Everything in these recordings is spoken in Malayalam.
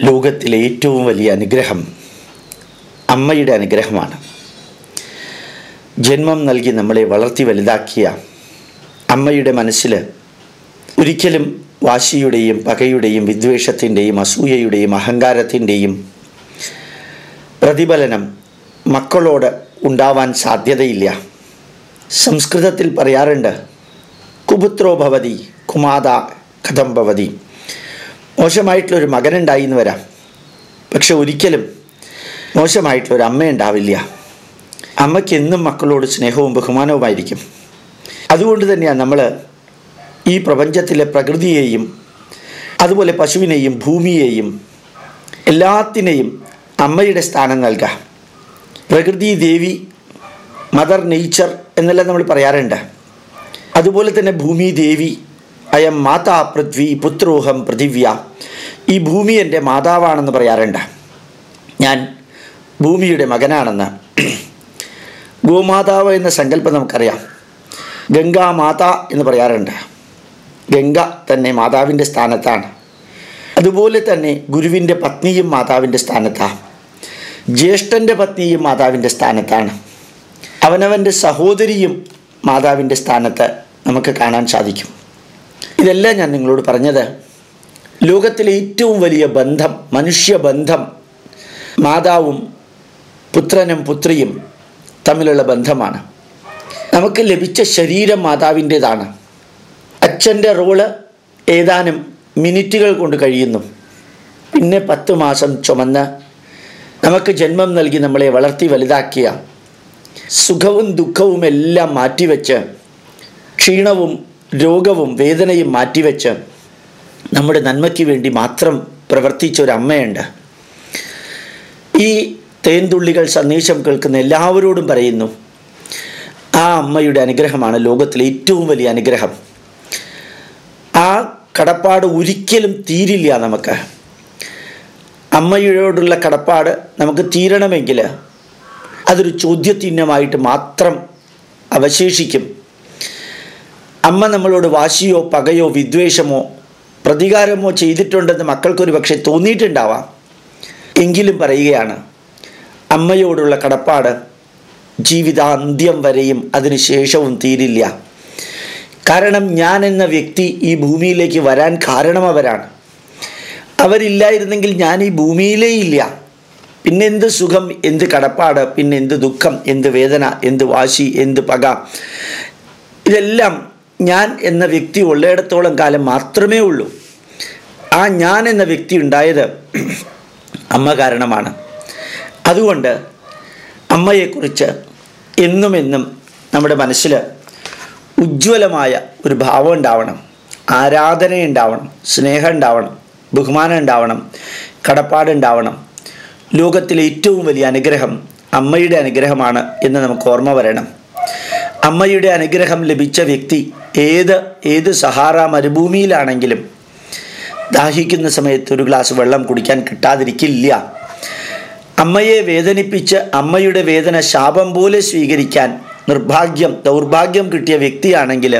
ലോകത്തിലെ ഏറ്റവും വലിയ അനുഗ്രഹം അമ്മയുടെ അനുഗ്രഹമാണ്. ജന്മം നൽകി നമ്മളെ വളർത്തി വലുതാക്കിയ അമ്മയുടെ മനസ്സിൽ ഒരിക്കലും വാശിയുടെയും പകയുടെയും വിദ്വേഷത്തിന്റെയും അസൂയയുടെയും അഹങ്കാരത്തിന്റെയും പ്രതിഫലനം മക്കളോട് ഉണ്ടാവാൻ സാധ്യതയില്ല. സംസ്കൃതത്തിൽ പറയാറുണ്ട് കുപുത്രോ ഭവതി കുമാത കഥം ഭവതി. മോശമായിട്ടുള്ളൊരു മകനുണ്ടായി എന്ന് വരാം. പക്ഷെ ഒരിക്കലും മോശമായിട്ടുള്ളൊരു അമ്മ ഉണ്ടാവില്ല അമ്മയ്ക്ക് എന്നും മക്കളോട് സ്നേഹവും ബഹുമാനവുമായിരിക്കും. അതുകൊണ്ട് തന്നെയാണ് നമ്മൾ ഈ പ്രപഞ്ചത്തിലെ പ്രകൃതിയെയും അതുപോലെ പശുവിനെയും ഭൂമിയെയും എല്ലാത്തിനെയും അമ്മയുടെ സ്ഥാനം നൽകുക പ്രകൃതി ദേവി മദർ നേച്ചർ എന്നെല്ലാം നമ്മൾ പറയാറുണ്ട്. അതുപോലെ തന്നെ ഭൂമി ദേവി അയം മാതാ പൃഥ്വി പുത്രോഹം പൃഥിവ്യ. ഈ ഭൂമി എന്റെ മാതാവാണെന്ന് പറയാറുണ്ട്. ഞാൻ ഭൂമിയുടെ മകനാണെന്ന്. ഗോമാതാവ് എന്ന സങ്കല്പം നമുക്കറിയാം. ഗംഗാ മാതാ എന്ന് പറയാറുണ്ട്. ഗംഗ തന്നെ മാതാവിന്റെ സ്ഥാനത്താണ്. അതുപോലെ തന്നെ ഗുരുവിന്റെ പത്നിയും മാതാവിന്റെ സ്ഥാനത്താണ് ജ്യേഷ്ഠന്റെ പത്നിയും മാതാവിന്റെ സ്ഥാനത്താണ്. അവനവന്റെ സഹോദരിയും മാതാവിന്റെ സ്ഥാനത്ത് നമുക്ക് കാണാൻ സാധിക്കും. ഇതെല്ലാം ഞാൻ നിങ്ങളോട് പറഞ്ഞത്. ലോകത്തിലെ ഏറ്റവും വലിയ ബന്ധം മനുഷ്യബന്ധം മാതാവും പുത്രനും പുത്രിയും തമ്മിലുള്ള ബന്ധമാണ്. നമുക്ക് ലഭിച്ച ശരീരം മാതാവിന്റേതാണ്. അച്ഛന്റെ റോൾ ഏതാനും മിനിറ്റുകൾ കൊണ്ട് കഴിയുന്നു. പിന്നെ പത്ത് മാസം ചുമന്ന് നമുക്ക് ജന്മം നൽകി നമ്മളെ വളർത്തി വലുതാക്കിയ സുഖവും ദുഃഖവും എല്ലാം മാറ്റിവെച്ച് ക്ഷീണവും രോഗവും വേദനയും മാറ്റിവെച്ച് നമ്മുടെ നന്മയ്ക്ക് വേണ്ടി മാത്രം പ്രവർത്തിച്ച ഒരു അമ്മയുണ്ട്. ഈ തേൻതുള്ളികൾ സന്ദേശം കേൾക്കുന്ന എല്ലാവരോടും പറയുന്നു ആ അമ്മയുടെ അനുഗ്രഹമാണ് ലോകത്തിലെ ഏറ്റവും വലിയ അനുഗ്രഹം. ആ കടപ്പാട് ഒരിക്കലും തീരില്ല നമുക്ക്. അമ്മയോടുള്ള കടപ്പാട് നമുക്ക് തീരണമെങ്കിൽ അതൊരു ചോദ്യചിഹ്നമായിട്ട് മാത്രം അവശേഷിക്കും. അമ്മ നമ്മളോട് വാശിയോ പകയോ വിദ്വേഷമോ പ്രതികാരമോ ചെയ്തിട്ടുണ്ടെന്ന് മക്കൾക്കൊരു പക്ഷെ തോന്നിയിട്ടുണ്ടാവാം. എങ്കിലും പറയുകയാണ് അമ്മയോടുള്ള കടപ്പാട് ജീവിതാന്ത്യം വരെയും അതിനുശേഷവും തീരില്ല. കാരണം ഞാൻ എന്ന വ്യക്തി ഈ ഭൂമിയിലേക്ക് വരാൻ കാരണം അവരാണ് അവരില്ലായിരുന്നെങ്കിൽ ഞാൻ ഈ ഭൂമിയിലേ ഇല്ല. പിന്നെ എന്ത് സുഖം എന്ത് കടപ്പാട് പിന്നെ എന്ത് ദുഃഖം എന്ത് വേദന എന്ത് വാശി എന്ത് പക? ഇതെല്ലാം ഞാൻ എന്ന വ്യക്തി ഉള്ളിടത്തോളം കാലം മാത്രമേ ഉള്ളൂ. ആ ഞാൻ എന്ന വ്യക്തി ഉണ്ടായത് അമ്മ കാരണമാണ്. അതുകൊണ്ട് അമ്മയെക്കുറിച്ച് എന്നും എന്നും നമ്മുടെ മനസ്സിൽ ഉജ്ജ്വലമായ ഒരു ഭാവം ഉണ്ടാവണം. ആരാധന ഉണ്ടാവണം സ്നേഹം ഉണ്ടാവണം ബഹുമാനം ഉണ്ടാവണം കടപ്പാടുണ്ടാവണം ലോകത്തിലെ ഏറ്റവും വലിയ അനുഗ്രഹം അമ്മയുടെ അനുഗ്രഹമാണ് എന്ന് നമുക്ക് ഓർമ്മ വരണം. അമ്മയുടെ അനുഗ്രഹം ലഭിച്ച വ്യക്തി ഏത് ഏത് സഹാറ മരുഭൂമിയിലാണെങ്കിലും ദാഹിക്കുന്ന സമയത്ത് ഒരു ഗ്ലാസ് വെള്ളം കുടിക്കാൻ കിട്ടാതിരിക്കില്ല. അമ്മയെ വേദനിപ്പിച്ച് അമ്മയുടെ വേദന ശാപം പോലെ സ്വീകരിക്കാൻ നിർഭാഗ്യം ദൗർഭാഗ്യം കിട്ടിയ വ്യക്തിയാണെങ്കിൽ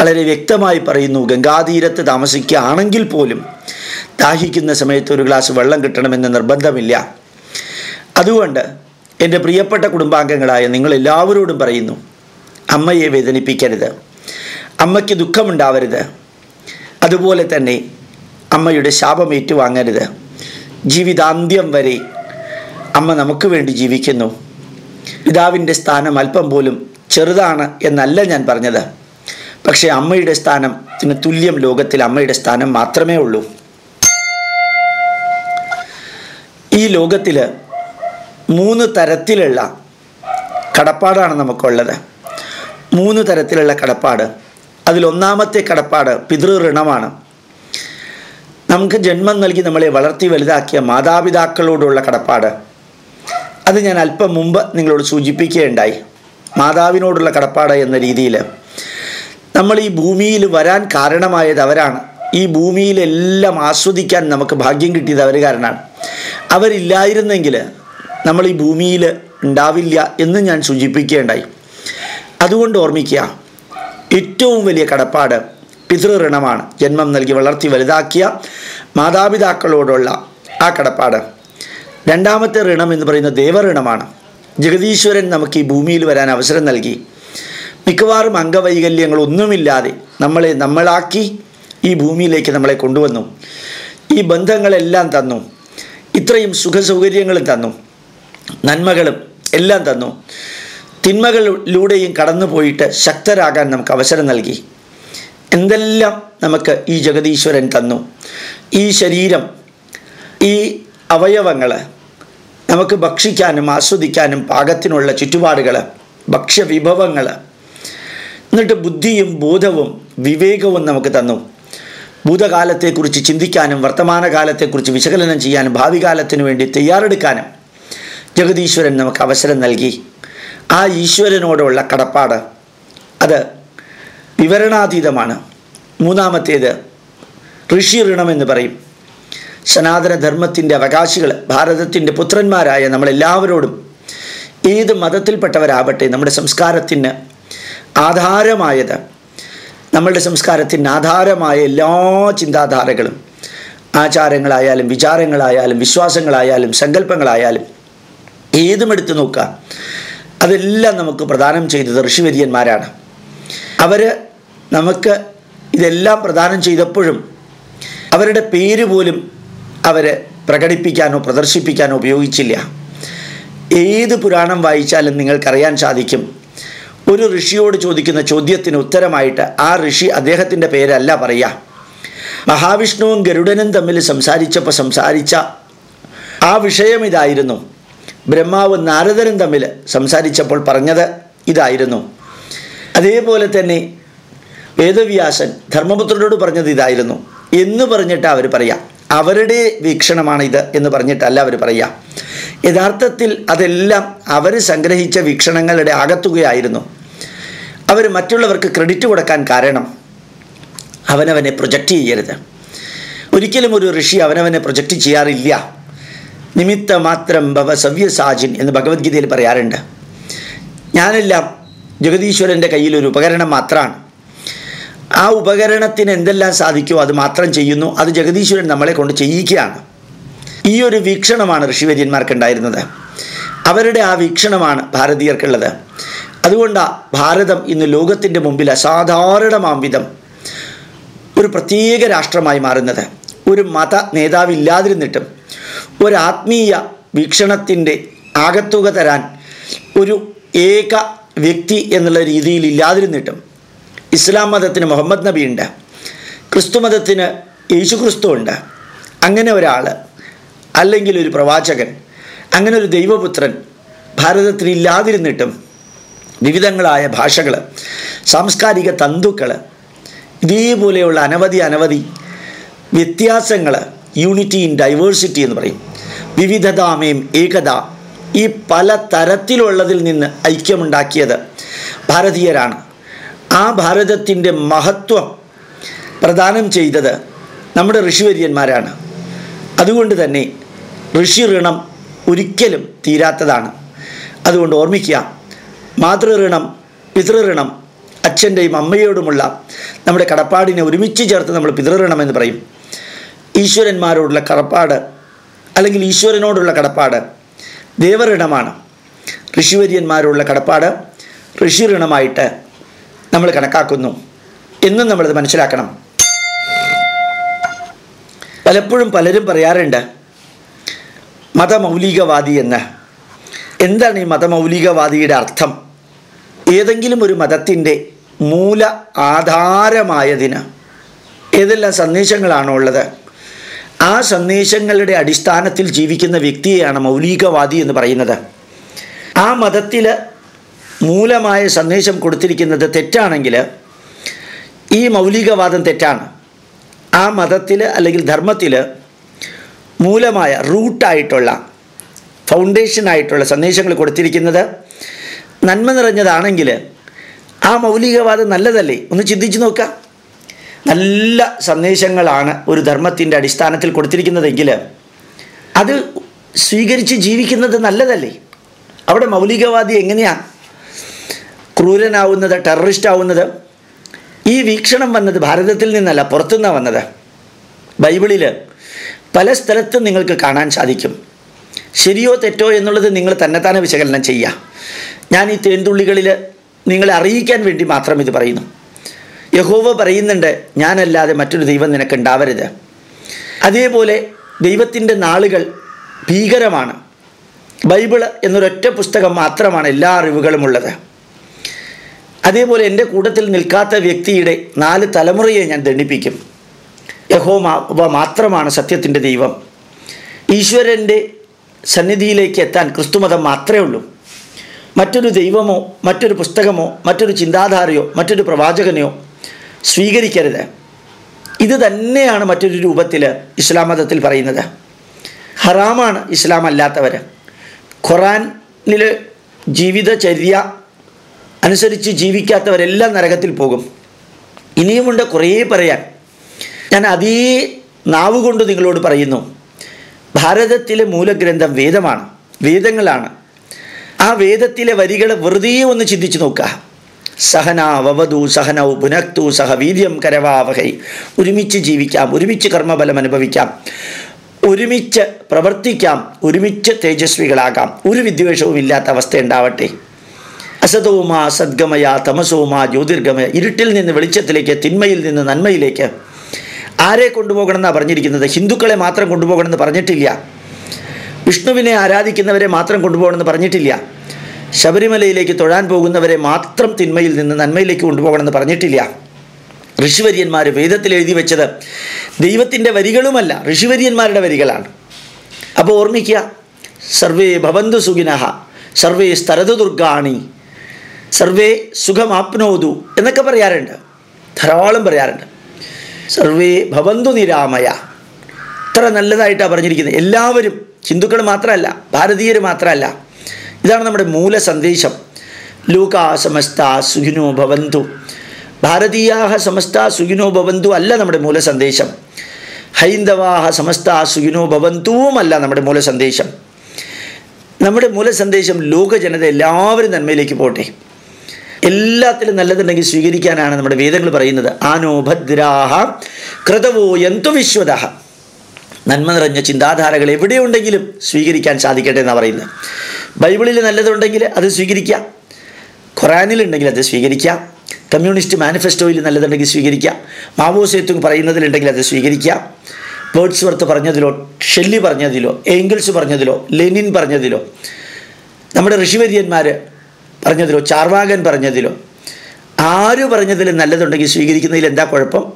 വളരെ വ്യക്തമായി പറയുന്നു ഗംഗാതീരത്ത് താമസിക്കുകയാണെങ്കിൽ പോലും ദാഹിക്കുന്ന സമയത്ത് ഒരു ഗ്ലാസ് വെള്ളം കിട്ടണമെന്ന് നിർബന്ധമില്ല. അതുകൊണ്ട് എന്റെ പ്രിയപ്പെട്ട കുടുംബാംഗങ്ങളായ നിങ്ങൾ എല്ലാവരോടും പറയുന്നു അമ്മയെ വേദനിപ്പിക്കരുത്. അമ്മയ്ക്ക് ദുഃഖമുണ്ടാവരുത്. അതുപോലെ തന്നെ അമ്മയുടെ ശാപം ഏറ്റുവാങ്ങരുത് ജീവിതാന്ത്യം വരെ അമ്മ നമുക്ക് വേണ്ടി ജീവിക്കുന്നു. പിതാവിന്റെ സ്ഥാനം അല്പം പോലും ചെറുതാണ് എന്നല്ല ഞാൻ പറഞ്ഞത്. പക്ഷേ അമ്മയുടെ സ്ഥാനത്തിന് തുല്യം ലോകത്തിൽ അമ്മയുടെ സ്ഥാനം മാത്രമേ ഉള്ളൂ. ഈ ലോകത്തിൽ മൂന്ന് തരത്തിലുള്ള കടപ്പാടാണ് നമുക്കുള്ളത്. മൂന്ന് തരത്തിലുള്ള കടപ്പാട്. അതിലൊന്നാമത്തെ കടപ്പാട് പിതൃഋണമാണ് നമുക്ക് ജന്മം നൽകി നമ്മളെ വളർത്തി വലുതാക്കിയ മാതാപിതാക്കളോടുള്ള കടപ്പാട്. അത് ഞാൻ അല്പം മുമ്പ് നിങ്ങളോട് സൂചിപ്പിക്കുകയുണ്ടായി. മാതാവിനോടുള്ള കടപ്പാട് എന്ന രീതിയിൽ നമ്മൾ ഈ ഭൂമിയിൽ വരാൻ കാരണമായത് അവരാണ്. ഈ ഭൂമിയിലെല്ലാം ആസ്വദിക്കാൻ നമുക്ക് ഭാഗ്യം കിട്ടിയത് അവർ കാരണമാണ് അവരില്ലായിരുന്നെങ്കിൽ നമ്മൾ ഈ ഭൂമിയിൽ ഉണ്ടാവില്ല എന്ന് ഞാൻ സൂചിപ്പിക്കുകയുണ്ടായി. അതുകൊണ്ട് ഓർമ്മിക്കുക ഏറ്റവും വലിയ കടപ്പാട് പിതൃഋണമാണ് ജന്മം നൽകി വളർത്തി വലുതാക്കിയ മാതാപിതാക്കളോടുള്ള ആ കടപ്പാട്. രണ്ടാമത്തെ ഋണം എന്ന് പറയുന്ന ദേവഋണമാണ് ജഗതീശ്വരൻ നമുക്ക് ഈ ഭൂമിയിൽ വരാൻ അവസരം നൽകി. മിക്കവാറും അംഗവൈകല്യങ്ങളൊന്നുമില്ലാതെ നമ്മളെ നമ്മളാക്കി ഈ ഭൂമിയിലേക്ക് നമ്മളെ കൊണ്ടുവന്നു. ഈ ബന്ധങ്ങളെല്ലാം തന്നു. ഇത്രയും സുഖസൗകര്യങ്ങളും തന്നു. നന്മകളും എല്ലാം തന്നു. തിന്മകളിലൂടെയും കടന്നു പോയിട്ട് ശക്തരാകാൻ നമുക്ക് അവസരം നൽകി. എന്തെല്ലാം നമുക്ക് ഈ ജഗതീശ്വരൻ തന്നു. ഈ ശരീരം ഈ അവയവങ്ങൾ നമുക്ക് ഭക്ഷിക്കാനും ആസ്വദിക്കാനും പാകത്തിനുള്ള ചുറ്റുപാടുകൾ ഭക്ഷ്യവിഭവങ്ങൾ എന്നിട്ട് ബുദ്ധിയും ബോധവും വിവേകവും നമുക്ക് തന്നു. ഭൂതകാലത്തെക്കുറിച്ച് ചിന്തിക്കാനും വർത്തമാനകാലത്തെക്കുറിച്ച് വിശകലനം ചെയ്യാനും ഭാവി കാലത്തിനു വേണ്ടി തയ്യാറെടുക്കാനും ജഗതീശ്വരൻ നമുക്ക് അവസരം നൽകി. ആ ഈശ്വരനോടുള്ള കടപ്പാട്. അത് വിവരണാതീതമാണ്. മൂന്നാമത്തേത് ഋഷി ഋണം എന്ന് പറയും. സനാതനധർമ്മത്തിന്റെ അവകാശികൾ ഭാരതത്തിന്റെ പുത്രന്മാരായ നമ്മളെല്ലാവരോടും ഏത് മതത്തിൽപ്പെട്ടവരാവട്ടെ നമ്മുടെ സംസ്കാരത്തിന് ആധാരമായത് നമ്മളുടെ സംസ്കാരത്തിന് ആധാരമായ എല്ലാ ചിന്താധാരകളും ആചാരങ്ങളായാലും വിചാരങ്ങളായാലും വിശ്വാസങ്ങളായാലും സങ്കല്പങ്ങളായാലും ഏതും എടുത്തു നോക്കുക. അതെല്ലാം നമുക്ക് പ്രദാനം ചെയ്തത് ഋഷിവര്യന്മാരാണ്. അവർ നമുക്ക് ഇതെല്ലാം പ്രദാനം ചെയ്തപ്പോഴും അവരുടെ പേര് പോലും അവർ പ്രകടിപ്പിക്കാനോ പ്രദർശിപ്പിക്കാനോ ഉപയോഗിച്ചില്ല. ഏത് പുരാണം വായിച്ചാലും നിങ്ങൾക്കറിയാൻ സാധിക്കും. ഒരു ഋഷിയോട് ചോദിക്കുന്ന ചോദ്യത്തിന് ഉത്തരമായിട്ട് ആ ഋഷി അദ്ദേഹത്തിന്റെ പേരല്ല പറയുക. മഹാവിഷ്ണുവും ഗരുഡനും തമ്മിൽ സംസാരിച്ചപ്പോൾ സംസാരിച്ച ആ വിഷയം ഇതായിരുന്നു. ബ്രഹ്മാവും നാരദനും തമ്മിൽ സംസാരിച്ചപ്പോൾ പറഞ്ഞത് ഇതായിരുന്നു. അതേപോലെ തന്നെ വേദവ്യാസൻ ധർമ്മപുത്രനോട് പറഞ്ഞത് ഇതായിരുന്നു. എന്ന് പറഞ്ഞിട്ട് അവർ പറയാം. അവരുടെ വീക്ഷണമാണ് ഇത് എന്ന് പറഞ്ഞിട്ടല്ല അവർ പറയാം. യഥാർത്ഥത്തിൽ അതെല്ലാം അവർ സംഗ്രഹിച്ച വീക്ഷണങ്ങളുടെ ആകത്തുകയായിരുന്നു. അവർ മറ്റുള്ളവർക്ക് ക്രെഡിറ്റ് കൊടുക്കാൻ കാരണം അവനവനെ പ്രൊജക്റ്റ് ചെയ്യരുത്. ഒരിക്കലും ഒരു ഋഷി അവനവനെ പ്രൊജക്റ്റ് ചെയ്യാറില്ല. നിമിത്ത മാത്രം ഭവ സവ്യസാജിൻ എന്ന് ഭഗവത്ഗീതയിൽ പറയാറുണ്ട്. ഞാനെല്ലാം ജഗതീശ്വരന്റെ കയ്യിൽ ഒരു ഉപകരണം മാത്രമാണ് ആ ഉപകരണത്തിന് എന്തെല്ലാം സാധിക്കുമോ അത് മാത്രം ചെയ്യുന്നു. അത് ജഗതീശ്വരൻ നമ്മളെ കൊണ്ട് ചെയ്യിക്കുകയാണ് ഈ ഒരു വീക്ഷണമാണ് ഋഷിവര്യന്മാർക്ക് ഉണ്ടായിരുന്നത് അവരുടെ ആ വീക്ഷണമാണ് ഭാരതീയർക്കുള്ളത്. അതുകൊണ്ടാണ് ഭാരതം ഇന്ന് ലോകത്തിന്റെ മുമ്പിൽ അസാധാരണമാം വിധം ഒരു പ്രത്യേക രാഷ്ട്രമായി മാറുന്നത്. ഒരു മത നേതാവില്ലാതിരുന്നിട്ടും ഒരു ആത്മീയ വീക്ഷണത്തിന്റെ ആകത്തുക തരാൻ ഒരു ഏക വ്യക്തി എന്നുള്ള രീതിയിൽ ഇല്ലാതിരുന്നിട്ടും ഇസ്ലാം മതത്തിന് മുഹമ്മദ് നബി ഉണ്ട് ക്രിസ്തു മതത്തിന് യേശു ക്രിസ്തു ഉണ്ട്. അങ്ങനെ ഒരാൾ അല്ലെങ്കിൽ ഒരു പ്രവാചകൻ അങ്ങനെ ഒരു ദൈവപുത്രൻ ഭാരതത്തിൽ ഇല്ലാതിരുന്നിട്ടും വിവിധങ്ങളായ ഭാഷകൾ സാംസ്കാരിക തന്തുക്കൾ ഇതേപോലെയുള്ള അനവധി അനവധി വ്യത്യാസങ്ങൾ യൂണിറ്റി ഇൻ ഡൈവേഴ്സിറ്റി എന്ന് പറയും. വിവിധതാമയും ഏകത ഈ പല തരത്തിലുള്ളതിൽ നിന്ന് ഐക്യമുണ്ടാക്കിയത് ഭാരതീയരാണ്. ആ ഭാരതത്തിന്റെ മഹത്വം പ്രദാനം ചെയ്തത് നമ്മുടെ ഋഷിവര്യന്മാരാണ്. അതുകൊണ്ട് തന്നെ ഋഷി ഋണം ഒരിക്കലും തീരാത്തതാണ്. അതുകൊണ്ട് ഓർമ്മിക്കുക മാതൃഋണം പിതൃഋണം അച്ഛന്റെയും അമ്മയോടുമുള്ള നമ്മുടെ കടപ്പാടിനെ ഒരുമിച്ച് ചേർത്ത് നമ്മൾ പിതൃഋണം എന്ന് പറയും. ഈശ്വരന്മാരോടുള്ള കടപ്പാട് അല്ലെങ്കിൽ ഈശ്വരനോടുള്ള കടപ്പാട് ദേവഋണമാണ് ഋഷിവര്യന്മാരോടുള്ള കടപ്പാട് ഋഷിഋണമായിട്ട് നമ്മൾ കണക്കാക്കുന്നു എന്നും നമ്മളത് മനസ്സിലാക്കണം. പലപ്പോഴും പലരും പറയാറുണ്ട് മതമൗലികവാദി എന്ന്. എന്താണ് ഈ മതമൗലികവാദിയുടെ അർത്ഥം? ഏതെങ്കിലും ഒരു മതത്തിന്റെ മൂല ആധാരമായതിന് ഏതെല്ലാം സന്ദേശങ്ങളാണോ ഉള്ളത് ആ സന്ദേശങ്ങളുടെ അടിസ്ഥാനത്തിൽ ജീവിക്കുന്ന വ്യക്തിയെയാണ് മൗലികവാദി എന്ന് പറയുന്നത്. ആ മതത്തിൽ മൂലമായ സന്ദേശം കൊടുത്തിരിക്കുന്നത് തെറ്റാണെങ്കിൽ ഈ മൗലികവാദം തെറ്റാണ്. ആ മതത്തിൽ അല്ലെങ്കിൽ ധർമ്മത്തിൽ മൂലമായ റൂട്ടായിട്ടുള്ള ഫൗണ്ടേഷനായിട്ടുള്ള സന്ദേശങ്ങൾ കൊടുത്തിരിക്കുന്നത് നന്മ നിറഞ്ഞതാണെങ്കിൽ ആ മൗലികവാദം നല്ലതല്ലേ? ഒന്ന് ചിന്തിച്ച് നോക്കാം. നല്ല സന്ദേശങ്ങളാണ് ഒരു ധർമ്മത്തിന്റെ അടിസ്ഥാനത്തിൽ കൊടുത്തിരിക്കുന്നതെങ്കിൽ അത് സ്വീകരിച്ച് ജീവിക്കുന്നത് നല്ലതല്ലേ? അവിടെ മൗലികവാദി എങ്ങനെയാണ് ക്രൂരനാവുന്നത് ടെററിസ്റ്റ് ആവുന്നത് ഈ വീക്ഷണം വന്നത് ഭാരതത്തിൽ നിന്നല്ല പുറത്തുനിന്നാണ് വന്നത്. ബൈബിളിൽ പല സ്ഥലത്തും നിങ്ങൾക്ക് കാണാൻ സാധിക്കും. ശരിയോ തെറ്റോ എന്നുള്ളത് നിങ്ങൾ തന്നെത്താനെ വിശകലനം ചെയ്യുക. ഞാൻ ഈ തേൻതുള്ളികളിൽ നിങ്ങളെ അറിയിക്കാൻ വേണ്ടി മാത്രം ഇത് പറയുന്നു. യഹോവ പറയുന്നുണ്ട് ഞാനല്ലാതെ മറ്റൊരു ദൈവം നിനക്ക് ഉണ്ടാവരുത് അതേപോലെ ദൈവത്തിന്റെ നാളുകൾ ഭീകരമാണ്. ബൈബിൾ എന്നൊരൊറ്റ പുസ്തകം മാത്രമാണ് എല്ലാ അറിവുകളും ഉള്ളത്. അതേപോലെ എന്റെ കൂട്ടത്തിൽ നിൽക്കാത്ത വ്യക്തിയുടെ നാല് തലമുറയെ ഞാൻ ദണ്ഡിപ്പിക്കും. യഹോവ മാത്രമാണ് സത്യത്തിന്റെ ദൈവം. ഈശ്വരന്റെ സന്നിധിയിലേക്ക് എത്താൻ ക്രിസ്തുമതം മാത്രമേ ഉള്ളൂ. മറ്റൊരു ദൈവമോ മറ്റൊരു പുസ്തകമോ മറ്റൊരു ചിന്താധാരയോ മറ്റൊരു പ്രവാചകനെയോ സ്വീകരിക്കരുത്. ഇത് തന്നെയാണ് മറ്റൊരു രൂപത്തിൽ ഇസ്ലാം മതത്തിൽ പറയുന്നത്. ഹറാമാണ് ഇസ്ലാം അല്ലാത്തവർ ഖുറാനിൽ ജീവിതചര്യ അനുസരിച്ച് ജീവിക്കാത്തവരെല്ലാം നരകത്തിൽ പോകും. ഇനിയുമുണ്ട് കുറേ പറയാൻ. ഞാൻ അതേ നാവ് കൊണ്ട് നിങ്ങളോട് പറയുന്നു. ഭാരതത്തിലെ മൂലഗ്രന്ഥം വേദമാണ് വേദങ്ങളാണ്. ആ വേദത്തിലെ വരികൾ വെറുതെ ഒന്ന് ചിന്തിച്ചു നോക്കുക. സഹന വവതു സഹനൗ പുനക്തു സഹ വീര്യം കരവാവഹൈ. ഒരുമിച്ച് ജീവിക്കാം ഒരുമിച്ച് കർമ്മബലം അനുഭവിക്കാം ഒരുമിച്ച് പ്രവർത്തിക്കാം ഒരുമിച്ച് തേജസ്വികളാകാം. ഒരു വിദ്വേഷവും ഇല്ലാത്ത അവസ്ഥ ഉണ്ടാവട്ടെ. അസതവുമാ സദ്ഗമയ തമസവുമാ ജ്യോതിർഗമയ ഇരുട്ടിൽ നിന്ന് വെളിച്ചത്തിലേക്ക് തിന്മയിൽ നിന്ന് നന്മയിലേക്ക്. ആരെ കൊണ്ടുപോകണമെന്നാണ് പറഞ്ഞിരിക്കുന്നത്? ഹിന്ദുക്കളെ മാത്രം കൊണ്ടുപോകണമെന്ന് പറഞ്ഞിട്ടില്ല. വിഷ്ണുവിനെ ആരാധിക്കുന്നവരെ മാത്രം കൊണ്ടുപോകണമെന്ന് പറഞ്ഞിട്ടില്ല. ശബരിമലയിലേക്ക് തൊഴാൻ പോകുന്നവരെ മാത്രം തിന്മയിൽ നിന്ന് നന്മയിലേക്ക് കൊണ്ടുപോകണമെന്ന് പറഞ്ഞിട്ടില്ല. ഋഷിവര്യന്മാർ വേദത്തിൽ എഴുതി വെച്ചത് ദൈവത്തിന്റെ വരികളുമല്ല ഋഷിവര്യന്മാരുടെ വരികളാണ്. അപ്പോൾ ഓർമ്മിക്കുക സർവേ ഭവന്തു സുഖിനഹ സർവേ സ്ഥലതു ദുർഗാണി സർവേ സുഖമാപ്നോതു എന്നൊക്കെ പറയാറുണ്ട്. ധാരാളം പറയാറുണ്ട്. സർവേ ഭവന്തു നിരാമയ. ഇത്ര നല്ലതായിട്ടാണ് പറഞ്ഞിരിക്കുന്നത്. എല്ലാവരും ഹിന്ദുക്കൾ മാത്രമല്ല ഭാരതീയർ മാത്രമല്ല ഇതാണ് നമ്മുടെ മൂല സന്ദേശം. ലൂകാ സമസ്ത സുഖിനോ ഭവന്തു. ഭാരതീയാഹ സമസ്ത സുഖിനോ ഭവന്തു അല്ല നമ്മുടെ മൂല സന്ദേശം. ഹൈന്ദവാഹ സമസ്ത സുഖിനോ ഭവന്തുവുമല്ല നമ്മുടെ മൂല സന്ദേശം. നമ്മുടെ മൂല സന്ദേശം ലോക ജനത എല്ലാവരും നന്മയിലേക്ക് പോട്ടെ. എല്ലാത്തിലും നല്ലതുണ്ടെങ്കിൽ സ്വീകരിക്കാനാണ് നമ്മുടെ വേദങ്ങൾ പറയുന്നത്. ആനോ ഭദ്രാഹ ക്രതവോ എന്തു വിശ്വത നന്മ നിറഞ്ഞ ചിന്താധാരകൾ എവിടെയുണ്ടെങ്കിലും സ്വീകരിക്കാൻ സാധിക്കട്ടെ എന്നാണ് പറയുന്നത്. ബൈബിളിൽ നല്ലതുണ്ടെങ്കിൽ അത് സ്വീകരിക്കാം. ഖുറാനിലുണ്ടെങ്കിൽ അത് സ്വീകരിക്കാം. കമ്മ്യൂണിസ്റ്റ് മാനിഫെസ്റ്റോയിൽ നല്ലതുണ്ടെങ്കിൽ സ്വീകരിക്കാം. മാവോ സേത്തുങ് പറയുന്നതിലുണ്ടെങ്കിൽ അത് സ്വീകരിക്കാം. വേർഡ്സ് വർത്ത് പറഞ്ഞതിലോ ഷെല്ലി പറഞ്ഞതിലോ ഏങ്കിൾസ് പറഞ്ഞതിലോ ലെനിൻ പറഞ്ഞതിലോ നമ്മുടെ ഋഷിവര്യന്മാർ പറഞ്ഞതിലോ ചാർവാകൻ പറഞ്ഞതിലോ ആര് പറഞ്ഞതിലും നല്ലതുണ്ടെങ്കിൽ സ്വീകരിക്കുന്നതിൽ എന്താ കുഴപ്പം?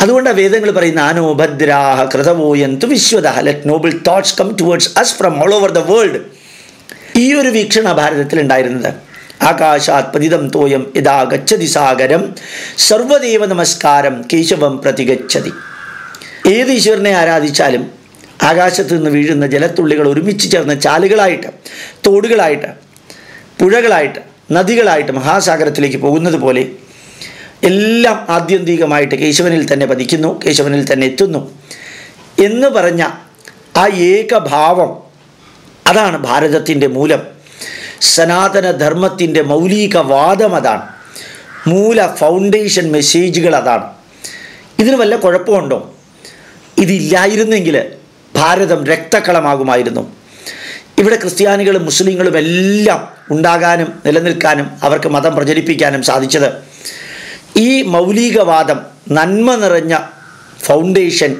അതുകൊണ്ടാണ് വേദങ്ങൾ പറയുന്ന ആനോ ഭദ്രാഹ കൃതവോയന്തു വിശ്വത let noble thoughts come towards us from all over the world ഈ ഒരു വീക്ഷണ ഭാരതത്തിൽ ഉണ്ടായിരുന്നത്. ആകാശാത് പതിതം തോയം യഥാ ഗച്ഛതി സാഗരം സർവദേവ നമസ്കാരം കേശവം പ്രതിഗച്ഛതി. ഏത് ഈശ്വരനെ ആരാധിച്ചാലും ആകാശത്ത് നിന്ന് വീഴുന്ന ജലത്തുള്ളികൾ ഒരുമിച്ച് ചേർന്ന ചാലുകളായിട്ട് തോടുകളായിട്ട് പുഴകളായിട്ട് നദികളായിട്ട് മഹാസാഗരത്തിലേക്ക് പോകുന്നത് പോലെ എല്ലാം ആത്യന്തികമായിട്ട് കേശവനിൽ തന്നെ പതിക്കുന്നു കേശവനിൽ തന്നെ എത്തുന്നു എന്ന് പറഞ്ഞ ആ ഏകഭാവം അതാണ് ഭാരതത്തിന്റെ മൂലം. സനാതന ധർമ്മത്തിന്റെ മൗലികവാദം അതാണ്. മൂല ഫൗണ്ടേഷൻ മെസ്സേജുകൾ അതാണ്. ഇതിന് വല്ല കുഴപ്പമുണ്ടോ? ഇതില്ലായിരുന്നെങ്കിൽ ഭാരതം രക്തക്കളമാകുമായിരുന്നു. ഇവിടെ ക്രിസ്ത്യാനികളും മുസ്ലിങ്ങളും എല്ലാം ഉണ്ടാകാനും നിലനിൽക്കാനും അവർക്ക് മതം പ്രചരിപ്പിക്കാനും സാധിച്ചത് ഈ മൗലികവാദം നന്മ നിറഞ്ഞ ഫൗണ്ടേഷൻ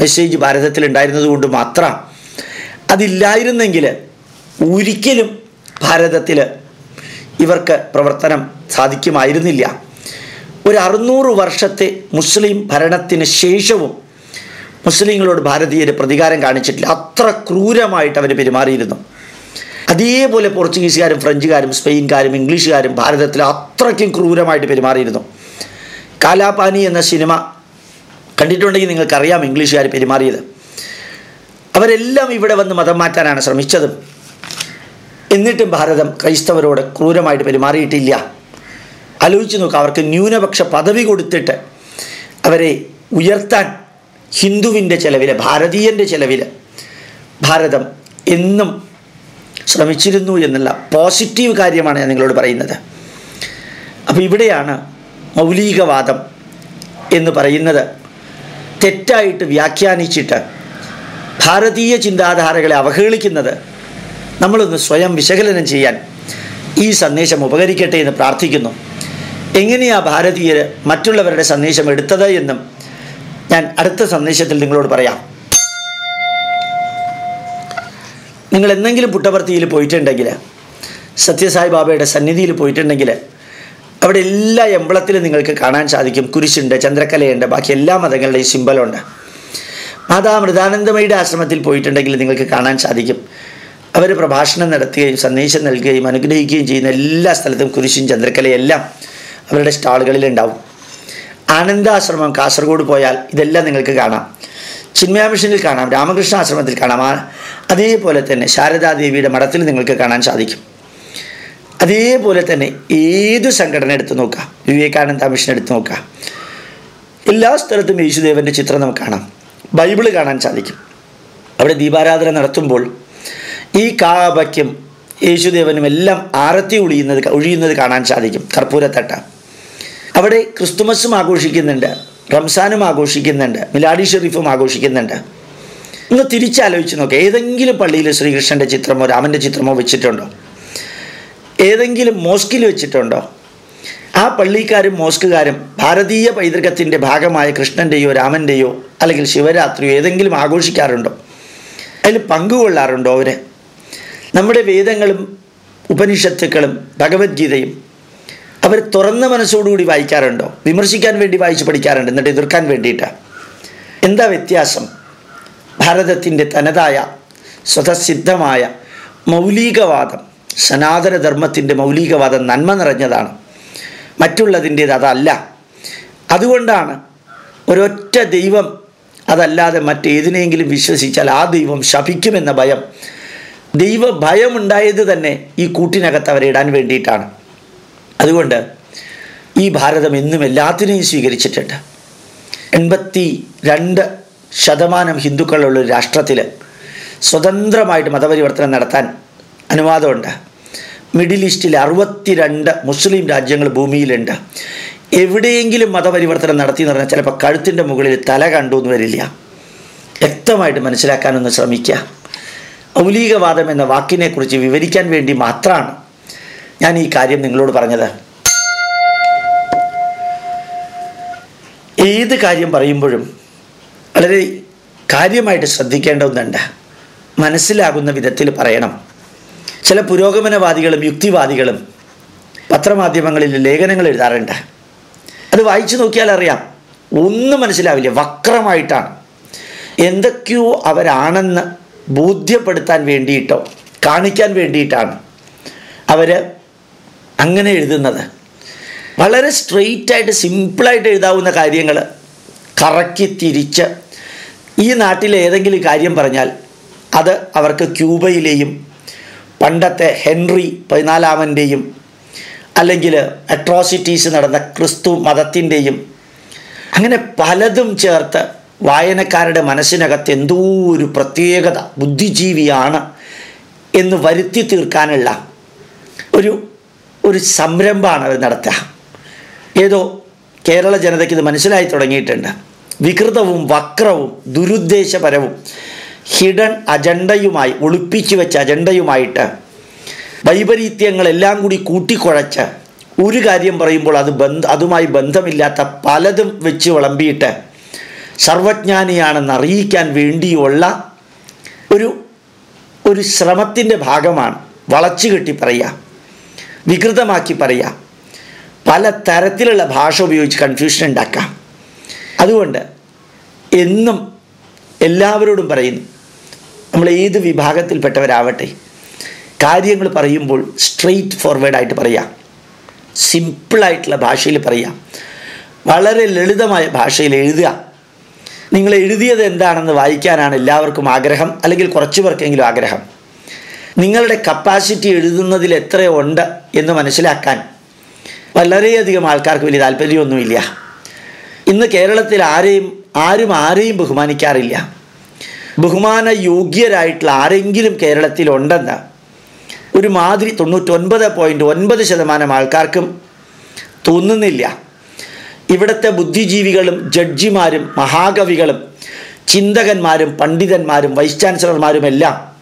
മെസ്സേജ് ഭാരതത്തിൽ ഉണ്ടായിരുന്നത് കൊണ്ട് മാത്രം അതില്ലായിരുന്നെങ്കിൽ ഒരിക്കലും ഭാരതത്തിൽ ഇവർക്ക് പ്രവർത്തനം സാധിക്കുമായിരുന്നില്ല. ഒരു അറുന്നൂറ് വർഷത്തെ മുസ്ലിം ഭരണത്തിന് ശേഷവും മുസ്ലിങ്ങളോട് ഭാരതീയർ പ്രതികാരം കാണിച്ചിട്ടില്ല. അത്ര ക്രൂരമായിട്ട് അവർ പെരുമാറിയിരുന്നു. അതേപോലെ പോർച്ചുഗീസുകാരും ഫ്രഞ്ചുകാരും സ്പെയിൻകാരും ഇംഗ്ലീഷുകാരും ഭാരതത്തിൽ അത്രയ്ക്കും ക്രൂരമായിട്ട് പെരുമാറിയിരുന്നു. കാലാപാനി എന്ന സിനിമ കണ്ടിട്ടുണ്ടെങ്കിൽ നിങ്ങൾക്കറിയാം ഇംഗ്ലീഷുകാർ പെരുമാറിയത്. അവരെല്ലാം ഇവിടെ വന്ന് മതം മാറ്റാനാണ് ശ്രമിച്ചതും. എന്നിട്ടും ഭാരതം ക്രൈസ്തവരോട് ക്രൂരമായിട്ട് പെരുമാറിയിട്ടില്ല. ആലോചിച്ച് നോക്കുക അവർക്ക് ന്യൂനപക്ഷ പദവി കൊടുത്തിട്ട് അവരെ ഉയർത്താൻ ഹിന്ദുവിന്റെ ചിലവിൽ ഭാരതീയന്റെ ചിലവിൽ ഭാരതം എന്നും ശ്രമിച്ചിരുന്നു എന്നുള്ള പോസിറ്റീവ് കാര്യമാണ് ഞാൻ നിങ്ങളോട് പറയുന്നത്. അപ്പോൾ ഇവിടെയാണ് മൗലികവാദം എന്ന് പറയുന്നത്. തെറ്റായിട്ട് വ്യാഖ്യാനിച്ചിട്ട് ഭാരതീയ ചിന്താധാരകളെ അവഹേളിക്കുന്നത് നമ്മളൊന്ന് സ്വയം വിശകലനം ചെയ്യാൻ ഈ സന്ദേശം ഉപകരിക്കട്ടെ എന്ന് പ്രാർത്ഥിക്കുന്നു. എങ്ങനെയാ ഭാരതീയർ മറ്റുള്ളവരുടെ സന്ദേശം എടുത്തത് എന്നും ഞാൻ അടുത്ത സന്ദേശത്തിൽ നിങ്ങളോട് പറയാം. നിങ്ങൾ എന്തെങ്കിലും പുട്ടപർത്തിയിൽ പോയിട്ടുണ്ടെങ്കിൽ സത്യസായി ബാബയുടെ സന്നിധിയിൽ പോയിട്ടുണ്ടെങ്കിൽ അവിടെ എല്ലാ എമ്പളത്തിലും നിങ്ങൾക്ക് കാണാൻ സാധിക്കും. കുരിശുണ്ട് ചന്ദ്രക്കലയുണ്ട് ബാക്കി എല്ലാ മതങ്ങളുടെയും സിമ്പലുണ്ട് മാതാ മൃതാനന്ദമയുടെ ആശ്രമത്തിൽ പോയിട്ടുണ്ടെങ്കിൽ നിങ്ങൾക്ക് കാണാൻ സാധിക്കും. അവർ പ്രഭാഷണം നടത്തുകയും സന്ദേശം നൽകുകയും അനുഗ്രഹിക്കുകയും ചെയ്യുന്ന എല്ലാ സ്ഥലത്തും കുരിശും ചന്ദ്രക്കലയെല്ലാം അവരുടെ സ്റ്റാളുകളിൽ ഉണ്ടാവും. ആനന്ദാശ്രമം കാസർഗോഡ് പോയാൽ ഇതെല്ലാം നിങ്ങൾക്ക് കാണാം. ചിന്മയ മിഷനിൽ കാണാം രാമകൃഷ്ണ ആശ്രമത്തിൽ കാണാം. അതേപോലെ തന്നെ ശാരദാദേവിയുടെ മഠത്തിൽ നിങ്ങൾക്ക് കാണാൻ സാധിക്കും. അതേപോലെ തന്നെ ഏതു സംഘടന എടുത്തു നോക്കാം? വിവേകാനന്ദ മിഷൻ എടുത്തു നോക്കാം. എല്ലാ സ്ഥലത്തും യേശുദേവന്റെ ചിത്രം നമുക്ക് കാണാം. ബൈബിൾ കാണാൻ സാധിക്കും. അവിടെ ദീപാരാധന നടത്തുമ്പോൾ ഈ കാബയ്ക്കും യേശുദേവനും എല്ലാം ആരത്തി ഒഴിയുന്നത് ഒഴിയുന്നത് കാണാൻ സാധിക്കും കർപ്പൂരത്തട്ട. അവിടെ ക്രിസ്തുമസും ആഘോഷിക്കുന്നുണ്ട് റംസാനും ആഘോഷിക്കുന്നുണ്ട് മിലാഡി ഷെറീഫും ആഘോഷിക്കുന്നുണ്ട്. ഒന്ന് തിരിച്ചാലോചിച്ച് നോക്കുക ഏതെങ്കിലും പള്ളിയിൽ ശ്രീകൃഷ്ണന്റെ ചിത്രമോ രാമന്റെ ചിത്രമോ വെച്ചിട്ടുണ്ടോ? ഏതെങ്കിലും മോസ്കിൽ വെച്ചിട്ടുണ്ടോ? ആ പള്ളിക്കാരും മോസ്കുകാരും ഭാരതീയ പൈതൃകത്തിന്റെ ഭാഗമായ കൃഷ്ണന്റെയോ രാമന്റെയോ അല്ലെങ്കിൽ ശിവരാത്രിയോ ഏതെങ്കിലും ആഘോഷിക്കാറുണ്ടോ? അതിൽ പങ്കുകൊള്ളാറുണ്ടോ അവരെ? നമ്മുടെ വേദങ്ങളും ഉപനിഷത്തുക്കളും ഭഗവത്ഗീതയും അവർ തുറന്ന മനസ്സോടുകൂടി വായിക്കാറുണ്ടോ? വിമർശിക്കാൻ വേണ്ടി വായിച്ച് പഠിക്കാറുണ്ട് എന്നിട്ട് എതിർക്കാൻ വേണ്ടിയിട്ട്. എന്താ വ്യത്യാസം? ഭാരതത്തിന്റെ തനതായ സ്വതസിദ്ധമായ മൗലികവാദം സനാതനധർമ്മത്തിന്റെ മൗലികവാദം നന്മ നിറഞ്ഞതാണ്. മറ്റുള്ളതിന്റേത് അതല്ല. അതുകൊണ്ടാണ് ഒരൊറ്റ ദൈവം അതല്ലാതെ മറ്റേതിനെങ്കിലും വിശ്വസിച്ചാൽ ആ ദൈവം ശപിക്കുമെന്ന ഭയം. ദൈവ ഭയമുണ്ടായത് തന്നെ ഈ കൂട്ടിനകത്ത് അവരെ ഇടാൻ വേണ്ടിയിട്ടാണ്. അതുകൊണ്ട് ഈ ഭാരതം എന്നും എല്ലാത്തിനെയും സ്വീകരിച്ചിട്ടുണ്ട്. എൺപത്തി രണ്ട് ശതമാനം ഹിന്ദുക്കളുള്ള ഒരു രാഷ്ട്രത്തിൽ സ്വതന്ത്രമായിട്ട് മതപരിവർത്തനം നടത്താൻ അനുവാദമുണ്ട്. മിഡിൽ ഈസ്റ്റിൽ അറുപത്തിരണ്ട് മുസ്ലിം രാജ്യങ്ങൾ ഭൂമിയിലുണ്ട്. എവിടെയെങ്കിലും മതപരിവർത്തനം നടത്തി എന്ന് പറഞ്ഞാൽ ചിലപ്പോൾ കഴുത്തിന്റെ മുകളിൽ തല കണ്ടു എന്ന് വരില്ല. വ്യക്തമായിട്ട് മനസ്സിലാക്കാനൊന്ന് ശ്രമിക്കുക. മൗലികവാദം എന്ന വാക്കിനെക്കുറിച്ച് വിവരിക്കാൻ വേണ്ടി മാത്രമാണ് ഞാൻ ഈ കാര്യം നിങ്ങളോട് പറഞ്ഞത്. ഏത് കാര്യം പറയുമ്പോഴും വളരെ കാര്യമായിട്ട് ശ്രദ്ധിക്കേണ്ട ഒന്നുണ്ട്. മനസ്സിലാകുന്ന വിധത്തിൽ പറയണം. ചില പുരോഗമനവാദികളും യുക്തിവാദികളും പത്രമാധ്യമങ്ങളിൽ ലേഖനങ്ങൾ എഴുതാറുണ്ട്. അത് വായിച്ചു നോക്കിയാൽ അറിയാം. ഒന്നും മനസ്സിലാവില്ല. വക്രമായിട്ടാണ്. എന്തൊക്കെയോ അവരാണെന്ന് ബോധ്യപ്പെടുത്താൻ വേണ്ടിയിട്ടോ കാണിക്കാൻ വേണ്ടിയിട്ടാണ് അവർ അങ്ങനെ എഴുതുന്നത്. വളരെ സ്ട്രെയിറ്റായിട്ട് സിമ്പിളായിട്ട് എഴുതാവുന്ന കാര്യങ്ങൾ കറക്കി തിരിച്ച് ഈ നാട്ടിലെ ഏതെങ്കിലും കാര്യം പറഞ്ഞാൽ അത് അവർക്ക് ക്യൂബയിലെയും പണ്ടത്തെ ഹെൻറി പതിനാലാമന്റെയും അല്ലെങ്കിൽ അട്രോസിറ്റീസ് നടന്ന ക്രിസ്തു മതത്തിന്റെയും അങ്ങനെ പലതും ചേർത്ത് വായനക്കാരുടെ മനസ്സിനകത്ത് എന്തോ ഒരു പ്രത്യേകത ബുദ്ധിജീവിയാണ് എന്ന് വരുത്തി തീർക്കാനുള്ള ഒരു ഒരു സംരംഭമാണ് അവർ നടത്തുക. ഏതോ കേരള ജനതയ്ക്ക് ഇത് മനസ്സിലായി തുടങ്ങിയിട്ടുണ്ട്. വികൃതവും വക്രവും ദുരുദ്ദേശപരവും ഹിഡൻ അജണ്ടയുമായി ഒളിപ്പിച്ചു വെച്ച അജണ്ടയുമായിട്ട് വൈപരീത്യങ്ങളെല്ലാം കൂടി കൂട്ടിക്കുഴച്ച് ഒരു കാര്യം പറയുമ്പോൾ അത് ബന്ധ അതുമായി ബന്ധമില്ലാത്ത പലതും വെച്ച് വിളമ്പിയിട്ട് സർവജ്ഞാനിയാണെന്ന് അറിയിക്കാൻ വേണ്ടിയുള്ള ഒരു ഒരു ശ്രമത്തിന്റെ ഭാഗമാണ് വളച്ചു കെട്ടി പറയുക. വികൃതമാക്കി പറയുക. പല തരത്തിലുള്ള ഭാഷ ഉപയോഗിച്ച് കൺഫ്യൂഷൻ ഉണ്ടാക്കാം. അതുകൊണ്ട് എന്നും എല്ലാവരോടും പറയുന്നു. നമ്മൾ ഏത് വിഭാഗത്തിൽപ്പെട്ടവരാവട്ടെ കാര്യങ്ങൾ പറയുമ്പോൾ സ്ട്രെയിറ്റ് ഫോർവേഡായിട്ട് പറയാം. സിമ്പിളായിട്ടുള്ള ഭാഷയിൽ പറയാം. വളരെ ലളിതമായ ഭാഷയിൽ എഴുതുക. നിങ്ങൾ എഴുതിയത് എന്താണെന്ന് വായിക്കാനാണ് എല്ലാവർക്കും ആഗ്രഹം അല്ലെങ്കിൽ കുറച്ച് പേർക്കെങ്കിലും ആഗ്രഹം. നിങ്ങളുടെ കപ്പാസിറ്റി എഴുതുന്നതിൽ എത്രയുണ്ട് എന്ന് മനസ്സിലാക്കാൻ വളരെയധികം ആൾക്കാർക്ക് വലിയ താല്പര്യമൊന്നുമില്ല. ഇന്ന് കേരളത്തിൽ ആരെയും ആരും ആരെയും ബഹുമാനിക്കാറില്ല. ബഹുമാന യോഗ്യരായിട്ടുള്ള ആരെങ്കിലും കേരളത്തിലുണ്ടെന്ന് ഒരു മാതിരി തൊണ്ണൂറ്റൊൻപത് പോയിന്റ് ഒൻപത് ശതമാനം ആൾക്കാർക്കും തോന്നുന്നില്ല. ഇവിടുത്തെ ബുദ്ധിജീവികളും ജഡ്ജിമാരും മഹാകവികളും ചിന്തകന്മാരും പണ്ഡിതന്മാരും വൈസ് ചാൻസലർമാരുമെല്ലാം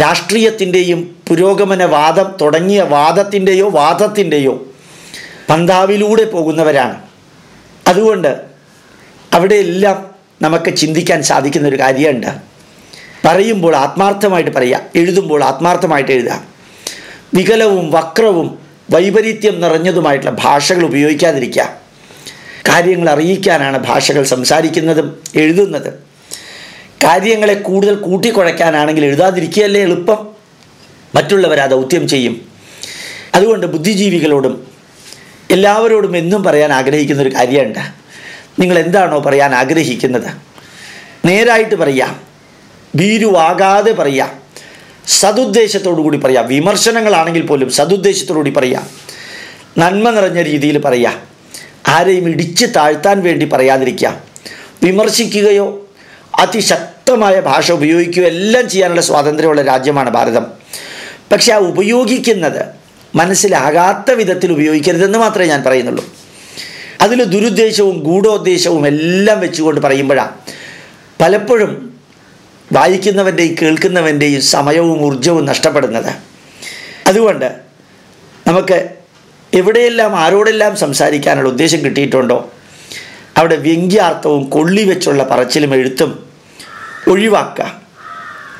രാഷ്ട്രീയത്തിന്റെയും പുരോഗമനവാദം തുടങ്ങിയ വാദത്തിന്റെയോ വാദത്തിന്റെയോ പന്താവിലൂടെ പോകുന്നവരാണ്. അതുകൊണ്ട് അവിടെയെല്ലാം നമുക്ക് ചിന്തിക്കാൻ സാധിക്കുന്ന ഒരു കാര്യമുണ്ട്. പറയുമ്പോൾ ആത്മാർത്ഥമായിട്ട് പറയുക എഴുതുമ്പോൾ ആത്മാർത്ഥമായിട്ട് എഴുതുക. വികലവും വക്രവും വൈപരീത്യം നിറഞ്ഞതുമായിട്ടുള്ള ഭാഷകൾ ഉപയോഗിക്കാതിരിക്കുക. കാര്യങ്ങൾ അറിയിക്കാനാണ് ഭാഷകൾ സംസാരിക്കുന്നതും എഴുതുന്നതും. കാര്യങ്ങളെ കൂടുതൽ കൂട്ടിക്കുഴയ്ക്കാനാണെങ്കിൽ എഴുതാതിരിക്കുകയല്ലേ എളുപ്പം? മറ്റുള്ളവർ ആ ദൗത്യം ചെയ്യും. അതുകൊണ്ട് ബുദ്ധിജീവികളോടും എല്ലാവരോടും എന്നും പറയാൻ ആഗ്രഹിക്കുന്ന ഒരു കാര്യമുണ്ട്. നിങ്ങൾ എന്താണോ പറയാൻ ആഗ്രഹിക്കുന്നത്? നേരായിട്ട് പറയാം. ഭീരുവാകാതെ പറയാം. സതുദ്ദേശത്തോടു കൂടി പറയാം. വിമർശനങ്ങളാണെങ്കിൽ പോലും സതുദ്ദേശത്തോടു കൂടി പറയാം. നന്മ നിറഞ്ഞ രീതിയിൽ പറയാം. ആരെയും ഇടിച്ച് താഴ്ത്താൻ വേണ്ടി പറയാതിരിക്കാം വിമർശിക്കുകയോ അതിശക്തമായ ഭാഷ ഉപയോഗിക്കുകയോ എല്ലാം ചെയ്യാനുള്ള സ്വാതന്ത്ര്യമുള്ള രാജ്യമാണ് ഭാരതം. പക്ഷെ ആ ഉപയോഗിക്കുന്നത് മനസ്സിലാകാത്ത വിധത്തിൽ ഉപയോഗിക്കരുതെന്ന് മാത്രമേ ഞാൻ പറയുന്നുള്ളൂ. അതിൽ ദുരുദ്ദേശവും ഗൂഢോദ്ദേശവും എല്ലാം വെച്ചുകൊണ്ട് പറയുമ്പോഴാണ് പലപ്പോഴും വായിക്കുന്നവന്റെയും കേൾക്കുന്നവന്റെയും സമയവും ഊർജവും നഷ്ടപ്പെടുന്നത്. അതുകൊണ്ട് നമുക്ക് എവിടെയെല്ലാം ആരോടെല്ലാം സംസാരിക്കാനുള്ള ഉദ്ദേശം കിട്ടിയിട്ടുണ്ടോ അവിടെ വ്യംഗ്യാർത്ഥവും കൊള്ളി വെച്ചുള്ള പറച്ചിലും എഴുത്തും ഒഴിവാക്കുക.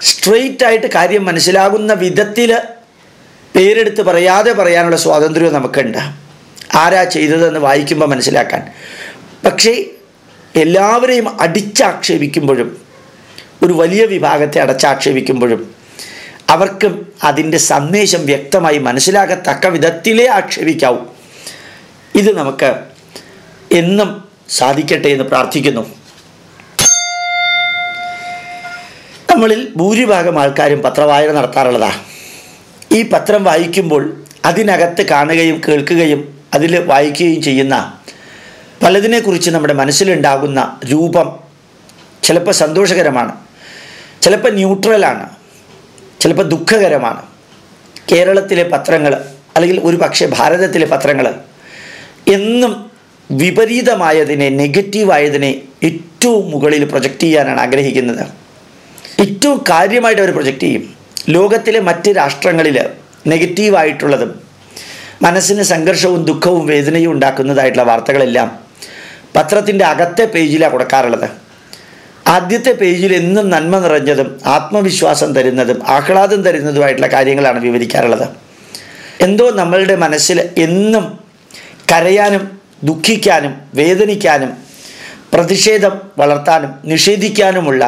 സ്ട്രെയിറ്റ് ആയിട്ട് കാര്യം മനസ്സിലാകുന്ന വിധത്തിൽ പേരെടുത്ത് പറയാതെ പറയാനുള്ള സ്വാതന്ത്ര്യവും നമുക്കുണ്ട്. ആരാ ചെയ്തതെന്ന് വായിക്കുമ്പോൾ മനസ്സിലാക്കാൻ. പക്ഷേ എല്ലാവരെയും അടിച്ചാക്ഷേപിക്കുമ്പോഴും ഒരു വലിയ വിഭാഗത്തെ അടച്ചാക്ഷേപിക്കുമ്പോഴും അവർക്കും അതിന്റെ സന്ദേശം വ്യക്തമായി മനസ്സിലാകത്തക്ക വിധത്തിലേ ആക്ഷേപിക്കാവൂ. ഇത് നമുക്ക് എന്നും സാധിക്കട്ടെ എന്ന് പ്രാർത്ഥിക്കുന്നു. നമ്മളിൽ ഭൂരിഭാഗം ആൾക്കാരും പത്രവായന നടത്താറുള്ളതാണ് ഈ പത്രം വായിക്കുമ്പോൾ അതിനകത്ത് കാണുകയും കേൾക്കുകയും അതിൽ വായിക്കുകയും ചെയ്യുന്ന പലതിനെക്കുറിച്ച് നമ്മുടെ മനസ്സിലുണ്ടാകുന്ന രൂപം ചിലപ്പോൾ സന്തോഷകരമാണ് ചിലപ്പോൾ ന്യൂട്രലാണ് ചിലപ്പോൾ ദുഃഖകരമാണ്. കേരളത്തിലെ പത്രങ്ങൾ അല്ലെങ്കിൽ ഒരു പക്ഷേ ഭാരതത്തിലെ പത്രങ്ങൾ എന്നും വിപരീതമായതിനെ നെഗറ്റീവായതിനെ ഏറ്റവും മുകളിൽ പ്രൊജക്റ്റ് ചെയ്യാനാണ് ആഗ്രഹിക്കുന്നത്. ഏറ്റവും കാര്യമായിട്ട് അവർ പ്രൊജക്റ്റ് ചെയ്യും. ലോകത്തിലെ മറ്റ് രാഷ്ട്രങ്ങളിൽ നെഗറ്റീവായിട്ടുള്ളതും മനസ്സിന് സംഘർഷവും ദുഃഖവും വേദനയും ഉണ്ടാക്കുന്നതായിട്ടുള്ള വാർത്തകളെല്ലാം പത്രത്തിന്റെ അകത്തെ പേജിലാണ് കൊടുക്കാറുള്ളത്. ആദ്യത്തെ പേജിൽ എന്നും നന്മ നിറഞ്ഞതും ആത്മവിശ്വാസം തരുന്നതും ആഹ്ലാദം തരുന്നതുമായിട്ടുള്ള കാര്യങ്ങളാണ് വിവരിക്കാറുള്ളത്. എന്തോ നമ്മളുടെ മനസ്സിൽ എന്നും കരയാനും ദുഃഖിക്കാനും വേദനിക്കാനും പ്രതിഷേധം വളർത്താനും നിഷേധിക്കാനുമുള്ള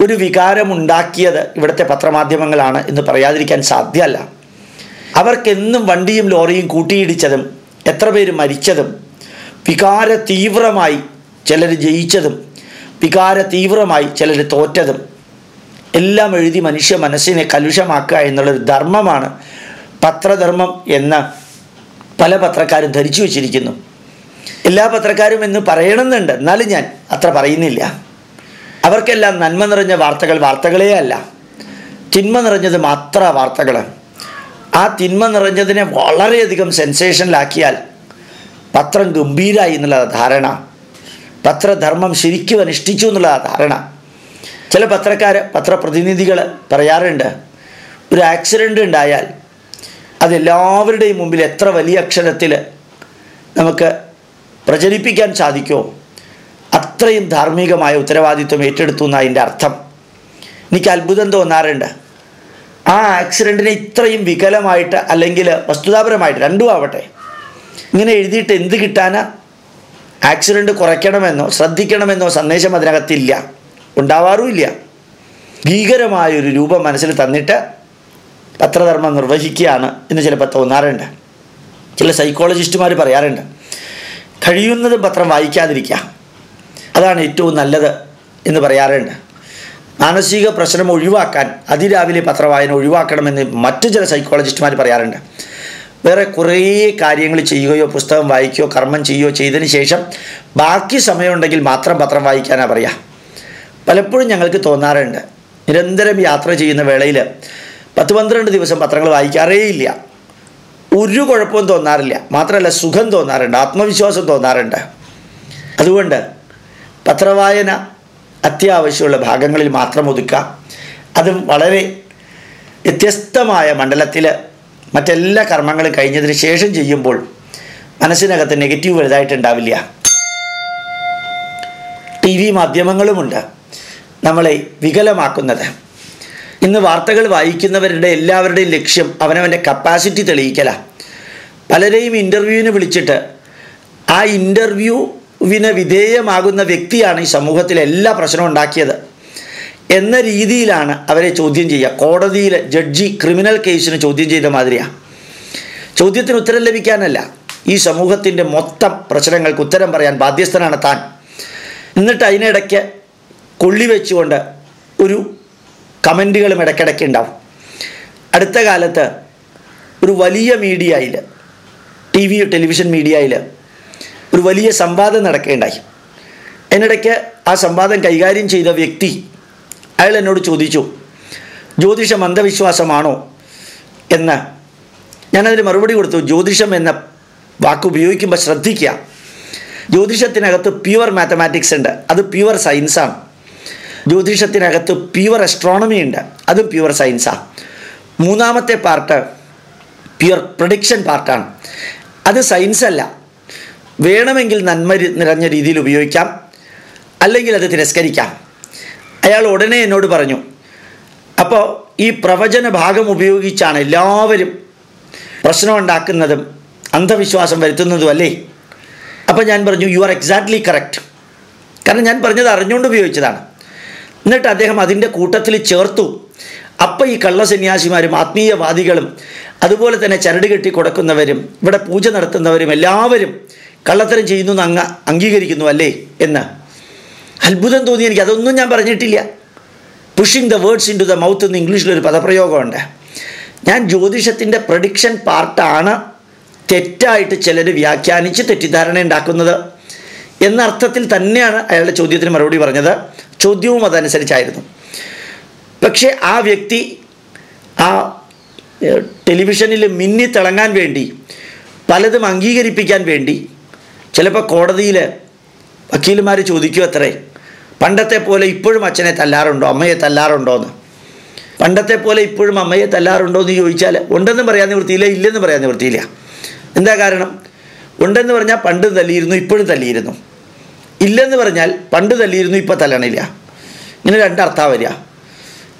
ഒരു വികാരമുണ്ടാക്കിയത് ഇവിടുത്തെ പത്രമാധ്യമങ്ങളാണ് എന്ന് പറയാതിരിക്കാൻ സാധ്യമല്ല. അവർക്കെന്നും വണ്ടിയും ലോറിയും കൂട്ടിയിടിച്ചതും എത്ര പേര് മരിച്ചതും വികാര തീവ്രമായി ചിലർ ജയിച്ചതും വികാര തീവ്രമായി ചിലർ തോറ്റതും എല്ലാം എഴുതി മനുഷ്യ മനസ്സിനെ കലുഷമാക്കുക എന്നുള്ളൊരു ധർമ്മമാണ് പത്രധർമ്മം എന്ന് പല പത്രക്കാരും ധരിച്ചു വച്ചിരിക്കുന്നു. എല്ലാ പത്രക്കാരും എന്ന് പറയണമെന്നുണ്ട്. എന്നാലും ഞാൻ അത്ര പറയുന്നില്ല. അവർക്കെല്ലാം നന്മ നിറഞ്ഞ വാർത്തകൾ വാർത്തകളേ അല്ല. തിന്മ നിറഞ്ഞത് മാത്ര വാർത്തകൾ ആ തിന്മ നിറഞ്ഞതിനെ വളരെയധികം സെൻസേഷനിലാക്കിയാൽ പത്രം ഗംഭീരായി എന്നുള്ള ധാരണ പത്രധർമ്മം ശരിക്കും അനുഷ്ഠിച്ചു എന്നുള്ള ധാരണ. ചില പത്രക്കാർ പത്രപ്രതിനിധികൾ പറയാറുണ്ട് ഒരു ആക്സിഡന്റ് ഉണ്ടായാൽ അതെല്ലാവരുടെയും മുമ്പിൽ എത്ര വലിയ അക്ഷരത്തിൽ നമുക്ക് പ്രചരിപ്പിക്കാൻ സാധിക്കുമോ? അത്രയും ധാർമ്മികമായ ഉത്തരവാദിത്വം ഏറ്റെടുത്തു എന്നതിന്റെ അർത്ഥം. എനിക്ക് അത്ഭുതം തോന്നാറുണ്ട്. ആ ആക്സിഡന്റിനെ ഇത്രയും വികലമായിട്ട് അല്ലെങ്കിൽ വസ്തുതാപരമായിട്ട് രണ്ടും ആവട്ടെ. ഇങ്ങനെ എഴുതിയിട്ട് എന്ത് കിട്ടാനാ? ആക്സിഡന്റ് കുറയ്ക്കണമെന്നോ ശ്രദ്ധിക്കണമെന്നോ സന്ദേശം അതിനകത്തില്ല. ഉണ്ടാവാറുമില്ല. ഭീകരമായൊരു രൂപം മനസ്സിൽ തന്നിട്ട് പത്രധർമ്മം നിർവഹിക്കുകയാണ് എന്ന് ചിലപ്പോൾ തോന്നാറുണ്ട്. ചില സൈക്കോളജിസ്റ്റുമാർ പറയാറുണ്ട്. കഴിയുന്നതും പത്രം വായിക്കാതിരിക്കുക. അതാണ് ഏറ്റവും നല്ലത് എന്ന് പറയാറുണ്ട്. മാനസിക പ്രശ്നം ഒഴിവാക്കാൻ അതിരാവിലെ പത്രവായന ഒഴിവാക്കണമെന്ന് മറ്റു ചില സൈക്കോളജിസ്റ്റുമാർ പറയാറുണ്ട്. വേറെ കുറേ കാര്യങ്ങൾ ചെയ്യുകയോ പുസ്തകം വായിക്കുകയോ കർമ്മം ചെയ്യുകയോ ചെയ്തതിന് ശേഷം ബാക്കി സമയമുണ്ടെങ്കിൽ മാത്രം പത്രം വായിക്കാനാണ് പറയുക പലപ്പോഴും ഞങ്ങൾക്ക് തോന്നാറുണ്ട്. നിരന്തരം യാത്ര ചെയ്യുന്ന വേളയിൽ പത്ത് പന്ത്രണ്ട് ദിവസം പത്രങ്ങൾ വായിക്കാറേ ഇല്ല. ഒരു കുഴപ്പവും തോന്നാറില്ല. മാത്രമല്ല സുഖം തോന്നാറുണ്ട്. ആത്മവിശ്വാസം തോന്നാറുണ്ട്. അതുകൊണ്ട് പത്രവായന അത്യാവശ്യമുള്ള ഭാഗങ്ങളിൽ മാത്രം ഒതുക്കുക. അതും വളരെ വ്യത്യസ്തമായ മണ്ഡലത്തിൽ മറ്റെല്ലാ കർമ്മങ്ങളും കഴിഞ്ഞതിന് ശേഷം ചെയ്യുമ്പോൾ മനസ്സിനകത്ത് നെഗറ്റീവ് വലുതായിട്ടുണ്ടാവില്ല. ടി വി മാധ്യമങ്ങളുമുണ്ട് നമ്മളെ വികലമാക്കുന്നത്. ഇന്ന് വാർത്തകൾ വായിക്കുന്നവരുടെ എല്ലാവരുടെയും ലക്ഷ്യം അവനവന്റെ കപ്പാസിറ്റി തെളിയിക്കല പലരെയും ഇന്റർവ്യൂവിന് വിളിച്ചിട്ട് ആ ഇന്റർവ്യൂവിന് വിധേയമാകുന്ന വ്യക്തിയാണ് ഈ സമൂഹത്തിൽ എല്ലാ പ്രശ്നവും ഉണ്ടാക്കിയത്. എന്ന രീതിയിലാണ് അവരെ ചോദ്യം ചെയ്യുക. കോടതിയിൽ ജഡ്ജി ക്രിമിനൽ കേസിന് ചോദ്യം ചെയ്ത മാതിരിയാണ് ചോദ്യത്തിന് ഉത്തരം ലഭിക്കാനല്ല. ഈ സമൂഹത്തിന്റെ മൊത്തം പ്രശ്നങ്ങൾക്ക് ഉത്തരം പറയാൻ ബാധ്യസ്ഥനാണ് താൻ. എന്നിട്ട് അതിനിടയ്ക്ക് കൊള്ളി വെച്ചുകൊണ്ട് ഒരു കമന്റുകളും ഇടയ്ക്കിടയ്ക്ക് ഉണ്ടാവും. അടുത്ത കാലത്ത് ഒരു വലിയ മീഡിയയിൽ ടി വി ടെലിവിഷൻ മീഡിയയിൽ ഒരു വലിയ സംവാദം നടക്കേണ്ടായി. അതിനിടയ്ക്ക് ആ സംവാദം കൈകാര്യം ചെയ്ത വ്യക്തി അയാൾ എന്നോട് ചോദിച്ചു ജ്യോതിഷം അന്ധവിശ്വാസമാണോ? എന്ന്. ഞാനതിന് മറുപടി കൊടുത്തു ജ്യോതിഷം എന്ന വാക്ക് ഉപയോഗിക്കുമ്പോൾ ശ്രദ്ധിക്കുക ജ്യോതിഷത്തിനകത്ത് പ്യുവർ മാത്തമാറ്റിക്സ് ഉണ്ട് അത് പ്യുവർ സയൻസാണ് ജ്യോതിഷത്തിനകത്ത് പ്യുവർ അസ്ട്രോണമി ഉണ്ട് അതും പ്യുവർ സയൻസാണ് മൂന്നാമത്തെ പാർട്ട് പ്യുവർ പ്രഡിക്ഷൻ പാർട്ടാണ്. അത് സയൻസ് അല്ല വേണമെങ്കിൽ നന്മ നിറഞ്ഞ രീതിയിൽ ഉപയോഗിക്കാം. അല്ലെങ്കിൽ അത് തിരസ്കരിക്കാം. അയാൾ ഉടനെ എന്നോട് പറഞ്ഞു അപ്പോൾ ഈ പ്രവചന ഭാഗം ഉപയോഗിച്ചാണ് എല്ലാവരും പ്രശ്നമുണ്ടാക്കുന്നതും അന്ധവിശ്വാസം വരുത്തുന്നതും അല്ലേ? അപ്പോൾ ഞാൻ പറഞ്ഞു യു ആർ എക്സാക്ട്ലി കറക്റ്റ് കാരണം ഞാൻ പറഞ്ഞത് അറിഞ്ഞുകൊണ്ട് ഉപയോഗിച്ചതാണ്. എന്നിട്ട് അദ്ദേഹം അതിന്റെ കൂട്ടത്തിൽ ചേർത്തു. അപ്പം ഈ കള്ളസന്യാസിമാരും ആത്മീയവാദികളും അതുപോലെ തന്നെ ചരട് കെട്ടി കൊടുക്കുന്നവരും ഇവിടെ പൂജ നടത്തുന്നവരും എല്ലാവരും കള്ളത്തരം ചെയ്യുന്നു എന്ന് അങ്ങ് അംഗീകരിക്കുന്നു അല്ലേ എന്ന് അത്ഭുതം തോന്നി എനിക്ക്. അതൊന്നും ഞാൻ പറഞ്ഞിട്ടില്ല. Pushing the words into the mouth എന്ന് ഇംഗ്ലീഷിലൊരു പദപ്രയോഗമുണ്ട്. ഞാൻ ജ്യോതിഷത്തിന്റെ പ്രഡിക്ഷൻ പാർട്ടാണ് തെറ്റായിട്ട് ചിലർ വ്യാഖ്യാനിച്ച് തെറ്റിദ്ധാരണ ഉണ്ടാക്കുന്നത് എന്നർത്ഥത്തിൽ തന്നെയാണ് അയാളുടെ ചോദ്യത്തിന് മറുപടി പറഞ്ഞത്. ചോദ്യവും അതനുസരിച്ചായിരുന്നു. പക്ഷേ ആ വ്യക്തി ആ ടെലിവിഷനിൽ മിന്നി തിളങ്ങാൻ വേണ്ടി പലതും അംഗീകരിപ്പിക്കാൻ വേണ്ടി ചിലപ്പോൾ കോടതിയിൽ വക്കീലുമാർ ചോദിക്കും അത്രേ. പണ്ടത്തെ പോലെ ഇപ്പോഴും അച്ഛനെ തല്ലാറുണ്ടോ അമ്മയെ തല്ലാറുണ്ടോ എന്ന് പണ്ടത്തെ പോലെ ഇപ്പോഴും അമ്മയെ തല്ലാറുണ്ടോ എന്ന് ചോദിച്ചാൽ ഉണ്ടെന്ന് പറയാൻ നിവൃത്തിയില്ല ഇല്ലെന്ന് പറയാൻ നിവൃത്തിയില്ല. എന്താ കാരണം? ഉണ്ടെന്ന് പറഞ്ഞാൽ പണ്ട് തല്ലിയിരുന്നു ഇപ്പോഴും തല്ലിയിരുന്നു. ഇല്ലെന്ന് പറഞ്ഞാൽ പണ്ട് തല്ലിയിരുന്നു ഇപ്പോൾ തല്ലണില്ല. ഇങ്ങനെ രണ്ടർത്ഥം വരിക.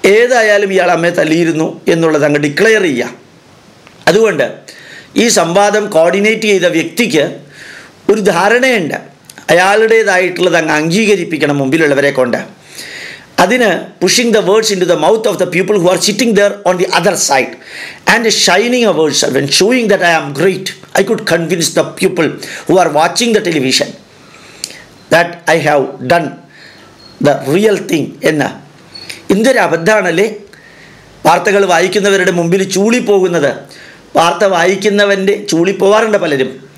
ഏതായാലും ഇയാൾ അമ്മയെ തല്ലിയിരുന്നു എന്നുള്ളത് അങ്ങ് ഡിക്ലെയർ ചെയ്യുക. അതുകൊണ്ട് ഈ സംവാദം കോർഡിനേറ്റ് ചെയ്ത വ്യക്തിക്ക് ഒരു ധാരണയുണ്ട്. അയാളുടേതായിട്ടുള്ളത് അങ്ങ് അംഗീകരിപ്പിക്കണം മുമ്പിലുള്ളവരെ കൊണ്ട്. അതിന് pushing the words into the mouth of the people who are sitting there on the other side and shining a when showing that I am great I could convince the people who are watching the television that I have done the real thing എന്ന്. എന്തൊരു അബദ്ധമാണല്ലേ? വാർത്തകൾ വായിക്കുന്നവരുടെ മുമ്പിൽ ചൂളിപ്പോകുന്നത്. വാർത്ത വായിക്കുന്നവന്റെ ചൂളിപ്പോവാറുണ്ട് പലരും.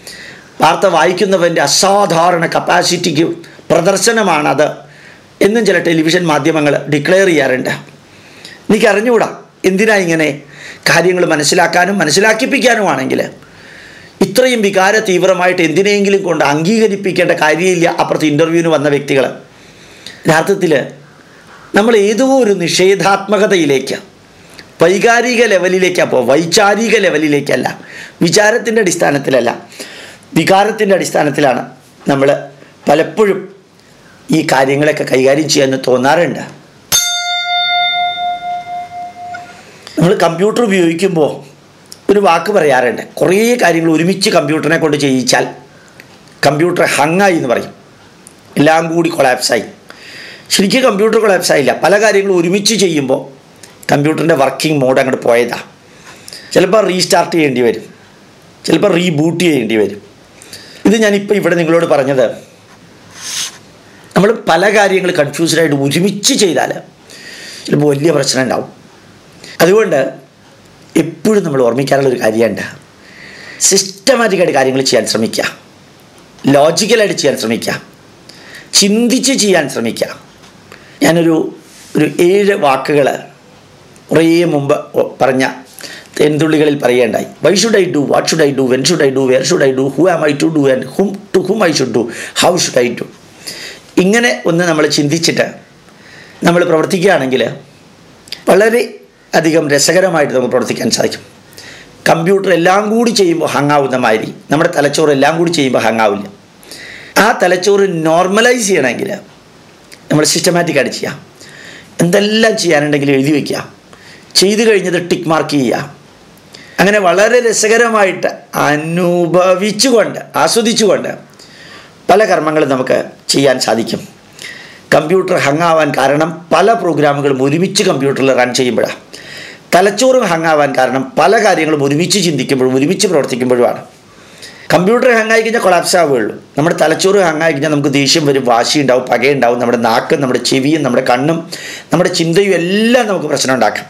വാർത്ത വായിക്കുന്നവന്റെ അസാധാരണ കപ്പാസിറ്റിക്ക് പ്രദർശനമാണത് എന്നും ചില ടെലിവിഷൻ മാധ്യമങ്ങൾ ഡിക്ലെയർ ചെയ്യാറുണ്ട്. എനിക്കറിഞ്ഞുകൂടാ എന്തിനാ ഇങ്ങനെ കാര്യങ്ങൾ മനസ്സിലാക്കാനും മനസ്സിലാക്കിപ്പിക്കാനുമാണെങ്കിൽ? ഇത്രയും വികാര തീവ്രമായിട്ട് എന്തിനെങ്കിലും കൊണ്ട് അംഗീകരിപ്പിക്കേണ്ട കാര്യമില്ല അപ്പുറത്ത് ഇന്റർവ്യൂവിന് വന്ന വ്യക്തികൾ. യഥാർത്ഥത്തിൽ നമ്മൾ ഏതോ ഒരു നിഷേധാത്മകതയിലേക്ക് വൈകാരിക ലെവലിലേക്കാണ് പോകുക വൈചാരിക ലെവലിലേക്കല്ല വിചാരത്തിന്റെ അടിസ്ഥാനത്തിലല്ല വികാരത്തിന്റെ അടിസ്ഥാനത്തിലാണ് നമ്മൾ പലപ്പോഴും ഈ കാര്യങ്ങളൊക്കെ കൈകാര്യം ചെയ്യാമെന്ന് തോന്നാറുണ്ട്. നമ്മൾ കമ്പ്യൂട്ടർ ഉപയോഗിക്കുമ്പോൾ ഒരു വാക്ക് പറയാറുണ്ട്. കുറേ കാര്യങ്ങൾ ഒരുമിച്ച് കമ്പ്യൂട്ടറിനെ കൊണ്ട് ചെയ്യിച്ചാൽ കമ്പ്യൂട്ടർ ഹങ്ങായി എന്ന് പറയും. എല്ലാം കൂടി കൊളാപ്സായി ശരിക്കും കമ്പ്യൂട്ടർ കൊളാപ്സ് ആയില്ല. പല കാര്യങ്ങളും ഒരുമിച്ച് ചെയ്യുമ്പോൾ കമ്പ്യൂട്ടറിന്റെ വർക്കിംഗ് മോഡ് അങ്ങോട്ട് പോയതാ. ചിലപ്പോൾ റീസ്റ്റാർട്ട് ചെയ്യേണ്ടി വരും. ചിലപ്പോൾ റീബൂട്ട് ചെയ്യേണ്ടി വരും. ഇത് ഞാനിപ്പോൾ ഇവിടെ നിങ്ങളോട് പറഞ്ഞത്. നമ്മൾ പല കാര്യങ്ങൾ കൺഫ്യൂസ്ഡായിട്ട് ഒരുമിച്ച് ചെയ്താൽ ചിലപ്പോൾ വലിയ പ്രശ്നം ഉണ്ടാവും. അതുകൊണ്ട് എപ്പോഴും നമ്മൾ ഓർമ്മിക്കാനുള്ളൊരു കാര്യമുണ്ട് സിസ്റ്റമാറ്റിക്കായിട്ട് കാര്യങ്ങൾ ചെയ്യാൻ ശ്രമിക്കുക. ലോജിക്കലായിട്ട് ചെയ്യാൻ ശ്രമിക്കുക. ചിന്തിച്ച് ചെയ്യാൻ ശ്രമിക്കുക. ഞാനൊരു ഒരു ഏഴ് വാക്കുകൾ കുറേ മുമ്പ് പറഞ്ഞ തെന്തുള്ളികളിൽ പറയേണ്ടായി? Why should I do what should I do when should I do where should I do who am I to do and whom to whom I should do how should I do ഇങ്ങനെ ഒന്ന് നമ്മൾ ചിന്തിച്ചിട്ട് നമ്മൾ പ്രവർത്തിക്കുകയാണെങ്കിൽ വളരെ അധികം രസകരമായിട്ട് നമുക്ക് പ്രവർത്തിക്കാൻ സാധിക്കും. കമ്പ്യൂട്ടർ എല്ലാം കൂടി ചെയ്യുമ്പോൾ ഹങ്ങാവുന്ന മാതിരി നമ്മുടെ തലച്ചോറ് എല്ലാം കൂടി ചെയ്യുമ്പോൾ ഹങ്ങാവില്ല ആ തലച്ചോറ് നോർമലൈസ് ചെയ്യണമെങ്കിൽ നമ്മൾ സിസ്റ്റമാറ്റിക് ആയിട്ട് ചെയ്യാം. എന്തെല്ലാം ചെയ്യാനുണ്ടെങ്കിലും എഴുതി വയ്ക്കുക. ചെയ്തു കഴിഞ്ഞത് ടിക്ക് മാർക്ക് ചെയ്യുക. അങ്ങനെ വളരെ രസകരമായിട്ട് അനുഭവിച്ചുകൊണ്ട് ആസ്വദിച്ചുകൊണ്ട് പല കർമ്മങ്ങളും നമുക്ക് ചെയ്യാൻ സാധിക്കും. കമ്പ്യൂട്ടർ ഹങ്ങാവാൻ കാരണം പല പ്രോഗ്രാമുകളും ഒരുമിച്ച് കമ്പ്യൂട്ടറിൽ റൺ ചെയ്യുമ്പോഴാണ് തലച്ചോറ് ഹങ്ങാവാൻ കാരണം പല കാര്യങ്ങളും ഒരുമിച്ച് ചിന്തിക്കുമ്പോഴും ഒരുമിച്ച് പ്രവർത്തിക്കുമ്പോഴുമാണ്. കമ്പ്യൂട്ടർ ഹങ്ങായി കഴിഞ്ഞാൽ കൊളാപ്സ് ആവുകയുള്ളൂ നമ്മുടെ തലച്ചോറ് ഹങ്ങായി കഴിഞ്ഞാൽ നമുക്ക് ദേഷ്യം വരും വാശി ഉണ്ടാവും പകയുണ്ടാവും. നമ്മുടെ നാക്കും നമ്മുടെ ചെവിയും നമ്മുടെ കണ്ണും നമ്മുടെ ചിന്തയും എല്ലാം നമുക്ക് പ്രശ്നം ഉണ്ടാക്കാം.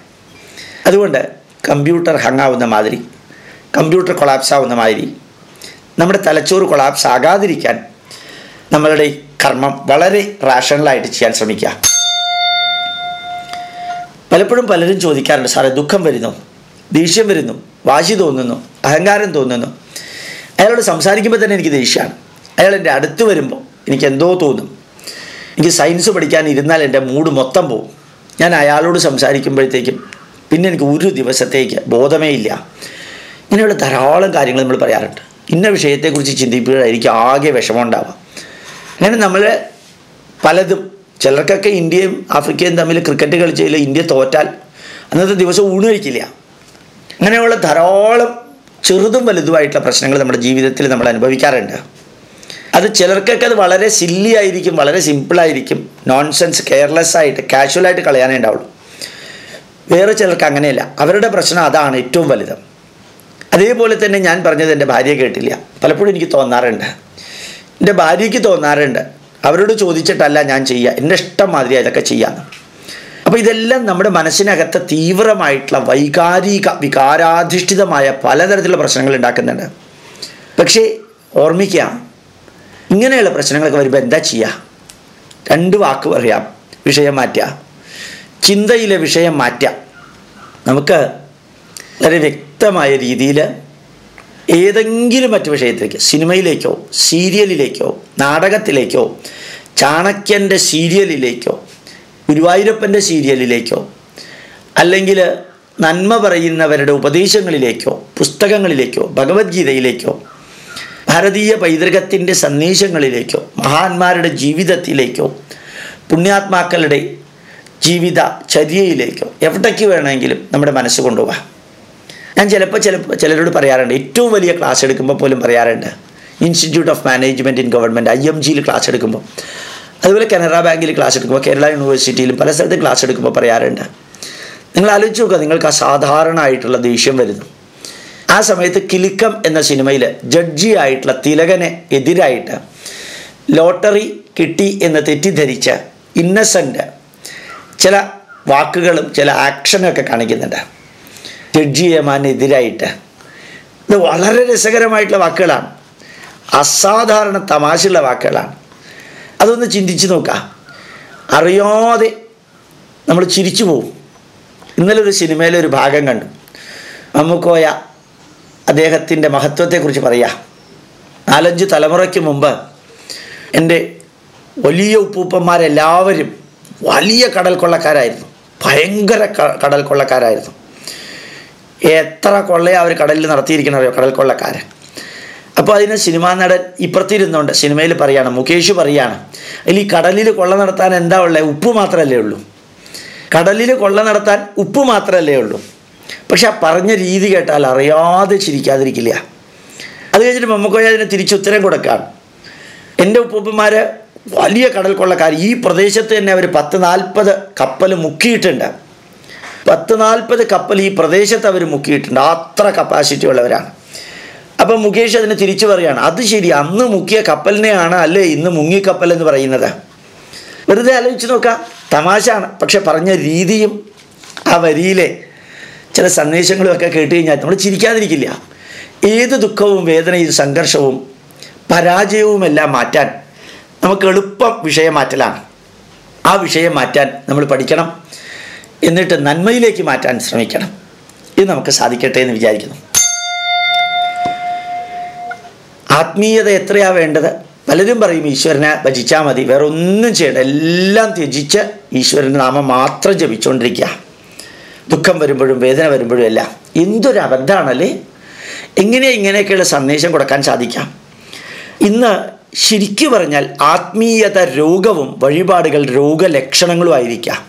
അതുകൊണ്ട് കമ്പ്യൂട്ടർ ഹങ്ങാവുന്ന മാതിരി കമ്പ്യൂട്ടർ കൊളാപ്സ് ആവുന്ന മാതിരി നമ്മുടെ തലച്ചോറ് കൊളാപ്സ് ആകാതിരിക്കാൻ നമ്മളുടെ കർമ്മം വളരെ റാഷണലായിട്ട് ചെയ്യാൻ ശ്രമിക്കുക. പലപ്പോഴും പലരും ചോദിക്കാറുണ്ട് സാറേ ദുഃഖം വരുന്നു ദേഷ്യം വരുന്നു വാശി തോന്നുന്നു അഹങ്കാരം തോന്നുന്നു. അയാളോട് സംസാരിക്കുമ്പോൾ തന്നെ എനിക്ക് ദേഷ്യമാണ് അയാൾ എന്റെ അടുത്ത് വരുമ്പോൾ എനിക്ക് എന്തോ തോന്നും. എനിക്ക് സയൻസ് പഠിക്കാൻ ഇരുന്നാൽ എന്റെ മൂഡ് മൊത്തം പോകും ഞാൻ അയാളോട് സംസാരിക്കുമ്പോഴത്തേക്കും പിന്നെ എനിക്ക് ഒരു ദിവസത്തേക്ക് ബോധമേ ഇല്ല. ഇങ്ങനെയുള്ള ധാരാളം കാര്യങ്ങൾ നമ്മൾ പറയാറുണ്ട്. ഇന്ന വിഷയത്തെക്കുറിച്ച് ചിന്തിപ്പിക്കുകയായിരിക്കും ആകെ വിഷമം ഉണ്ടാവുക. അങ്ങനെ നമ്മൾ പലതും ചിലർക്കൊക്കെ ഇന്ത്യയും ആഫ്രിക്കയും തമ്മിൽ ക്രിക്കറ്റ് കളിച്ചതിൽ ഇന്ത്യ തോറ്റാൽ അന്നത്തെ ദിവസം ഊണ് കഴിക്കില്ല അങ്ങനെയുള്ള ധാരാളം ചെറുതും വലുതുമായിട്ടുള്ള പ്രശ്നങ്ങൾ നമ്മുടെ ജീവിതത്തിൽ നമ്മൾ അനുഭവിക്കാറുണ്ട്. അത് ചിലർക്കൊക്കെ അത് വളരെ സില്ലി ആയിരിക്കും വളരെ സിമ്പിളായിരിക്കും നോൺസെൻസ് കെയർലെസ് ആയിട്ട് കാഷ്വലായിട്ട് കളയാനേ ഉണ്ടാവുള്ളൂ. വേറെ ചിലർക്ക് അങ്ങനെയല്ല. അവരുടെ പ്രശ്നം അതാണ് ഏറ്റവും വലുത്. അതേപോലെ തന്നെ ഞാൻ പറഞ്ഞത് എന്റെ ഭാര്യ കേട്ടില്ല. പലപ്പോഴും എനിക്ക് തോന്നാറുണ്ട്. എന്റെ ഭാര്യയ്ക്ക് തോന്നാറുണ്ട്. അവരോട് ചോദിച്ചിട്ടല്ല ഞാൻ ചെയ്യുക. എന്റെ ഇഷ്ടം മാതിരി ഇതൊക്കെ ചെയ്യാമെന്ന് അപ്പോൾ ഇതെല്ലാം നമ്മുടെ മനസ്സിനകത്ത് തീവ്രമായിട്ടുള്ള വൈകാരിക വികാരാധിഷ്ഠിതമായ പലതരത്തിലുള്ള പ്രശ്നങ്ങൾ ഉണ്ടാക്കുന്നുണ്ട്. പക്ഷേ ഓർമ്മിക്കുക ഇങ്ങനെയുള്ള പ്രശ്നങ്ങളൊക്കെ വരുമ്പോൾ എന്താ ചെയ്യുക? രണ്ട് വാക്ക് പറയാം. വിഷയം മാറ്റുക. ചിന്തയിലെ വിഷയം മാറ്റാം. നമുക്ക് വളരെ വ്യക്തമായ രീതിയിൽ ഏതെങ്കിലും മറ്റു വിഷയത്തിലേക്ക് സിനിമയിലേക്കോ സീരിയലിലേക്കോ നാടകത്തിലേക്കോ ചാണക്യന്റെ സീരിയലിലേക്കോ ഗുരുവായൂരപ്പന്റെ സീരിയലിലേക്കോ അല്ലെങ്കിൽ നന്മ പറയുന്നവരുടെ ഉപദേശങ്ങളിലേക്കോ പുസ്തകങ്ങളിലേക്കോ ഭഗവത്ഗീതയിലേക്കോ ഭാരതീയ പൈതൃകത്തിന്റെ സന്ദേശങ്ങളിലേക്കോ മഹാന്മാരുടെ ജീവിതത്തിലേക്കോ പുണ്യാത്മാക്കളുടെ ജീവിത ചര്യയിലേക്കോ എവിടേക്ക് വേണമെങ്കിലും നമ്മുടെ മനസ്സ് കൊണ്ടുപോകാം. ഞാൻ ചിലപ്പോൾ ചിലപ്പോൾ ചിലരോട് പറയാറുണ്ട് ഏറ്റവും വലിയ ക്ലാസ് എടുക്കുമ്പോൾ പോലും പറയാറുണ്ട്. Institute of management in government I M ജിയിൽ ക്ലാസ് എടുക്കുമ്പോൾ അതുപോലെ കനറ ബാങ്കിൽ ക്ലാസ് എടുക്കുമ്പോൾ കേരള യൂണിവേഴ്സിറ്റിയിലും പല സ്ഥലത്തും ക്ലാസ് എടുക്കുമ്പോൾ പറയാറുണ്ട്. നിങ്ങൾ ആലോചിച്ച് നോക്കുക നിങ്ങൾക്ക് അസാധാരണ ആയിട്ടുള്ള ദേഷ്യം വരുന്നു. ആ സമയത്ത് കിലുക്കം എന്ന സിനിമയിൽ ജഡ്ജി ആയിട്ടുള്ള തിലകനെ എതിരായിട്ട് ലോട്ടറി കിട്ടി എന്ന് തെറ്റിദ്ധരിച്ച ഇന്നസെന്റ് ചില വാക്കുകളും ചില ആക്ഷനൊക്കെ കാണിക്കുന്നുണ്ട്. ജഡ്ജി യമാനെതിരായിട്ട് ഇത് വളരെ രസകരമായിട്ടുള്ള വാക്കുകളാണ്. അസാധാരണ തമാശയുള്ള വാക്കുകളാണ്. അതൊന്ന് ചിന്തിച്ച് നോക്കാം. അറിയാതെ നമ്മൾ ചിരിച്ചു പോവും. ഇന്നലെ ഒരു സിനിമയിലെ ഒരു ഭാഗം കണ്ടു. മമ്മൂക്കോയ അദ്ദേഹത്തിന്റെ മഹത്വത്തെക്കുറിച്ച് പറയാം. നാലഞ്ച് തലമുറയ്ക്ക് മുമ്പ് എന്റെ വലിയ ഉപ്പൂപ്പന്മാരെല്ലാവരും വലിയ കടൽ കൊള്ളക്കാരായിരുന്നു ഭയങ്കര കടൽ കൊള്ളക്കാരായിരുന്നു എത്ര കൊള്ളയെ അവർ കടലിൽ നടത്തിയിരിക്കണമോ കടൽ കൊള്ളക്കാരൻ അപ്പോൾ അതിന് സിനിമാ നടൻ ഇപ്പുറത്തിരുന്നുണ്ട്. സിനിമയിൽ പറയാണ് മുകേഷ് പറയാണ് അതിൽ ഈ കടലിൽ കൊള്ള നടത്താൻ എന്താ ഉള്ളത് ഉപ്പ് മാത്രമല്ലേ ഉള്ളൂ. കടലിൽ കൊള്ള നടത്താൻ ഉപ്പ് മാത്രമല്ലേ ഉള്ളൂ. പക്ഷെ ആ പറഞ്ഞ രീതി കേട്ടാൽ അറിയാതെ ചിരിക്കാതിരിക്കില്ല. അത് കഴിഞ്ഞിട്ട് മമ്മക്കോയ അതിന് തിരിച്ചുത്തരം കൊടുക്കുകയാണ് എന്റെ ഉപ്പൂപ്പന്മാർ വലിയ കടൽ കൊള്ളക്കാർ ഈ പ്രദേശത്ത് തന്നെ അവർ പത്ത് നാൽപ്പത് കപ്പൽ മുക്കിയിട്ടുണ്ട്. പത്ത് നാൽപ്പത് കപ്പൽ ഈ പ്രദേശത്ത് അവർ മുക്കിയിട്ടുണ്ട്. അത്ര കപ്പാസിറ്റി ഉള്ളവരാണ്. അപ്പം മുകേഷ് അതിന് തിരിച്ചു പറയുകയാണ് അത് ശരി അന്ന് മുക്കിയ കപ്പലിനെയാണ് അല്ലേ ഇന്ന് മുങ്ങിക്കപ്പൽ എന്ന് പറയുന്നത്? വെറുതെ ആലോചിച്ച് നോക്കാം. തമാശയാണ്. പക്ഷെ പറഞ്ഞ രീതിയും ആ വരിയിലെ ചില സന്ദേശങ്ങളും ഒക്കെ കേട്ട് കഴിഞ്ഞാൽ നമ്മൾ ചിരിക്കാതിരിക്കില്ല. ഏത് ദുഃഖവും വേദനയും സംഘർഷവും പരാജയവുമെല്ലാം മാറ്റാൻ നമുക്ക് എളുപ്പം വിഷയം മാറ്റലാണ് ആ വിഷയം മാറ്റാൻ നമ്മൾ പഠിക്കണം. എന്നിട്ട് നന്മയിലേക്ക് മാറ്റാൻ ശ്രമിക്കണം. ഇത് നമുക്ക് സാധിക്കട്ടെ എന്ന് വിചാരിക്കുന്നു. ആത്മീയത എത്രയാ വേണ്ടത്? പലരും പറയും ഈശ്വരനെ ഭജിച്ചാൽ മതി. വേറെ ഒന്നും ചെയ്യണ്ട. എല്ലാം ത്യജിച്ച് ഈശ്വരന്റെ നാമം മാത്രം ജപിച്ചുകൊണ്ടിരിക്കുക ദുഃഖം വരുമ്പോഴും വേദന വരുമ്പോഴും എല്ലാം. എന്തൊരു അബദ്ധമാണല്ലേ? എങ്ങനെ ഇങ്ങനെയൊക്കെയുള്ള സന്ദേശം കൊടുക്കാൻ സാധിക്കാം? ഇന്ന് ശരിക്കു പറഞ്ഞാൽ ആത്മീയത രോഗവും വഴിപാടുകൾ രോഗലക്ഷണങ്ങളും ആയിരിക്കാം.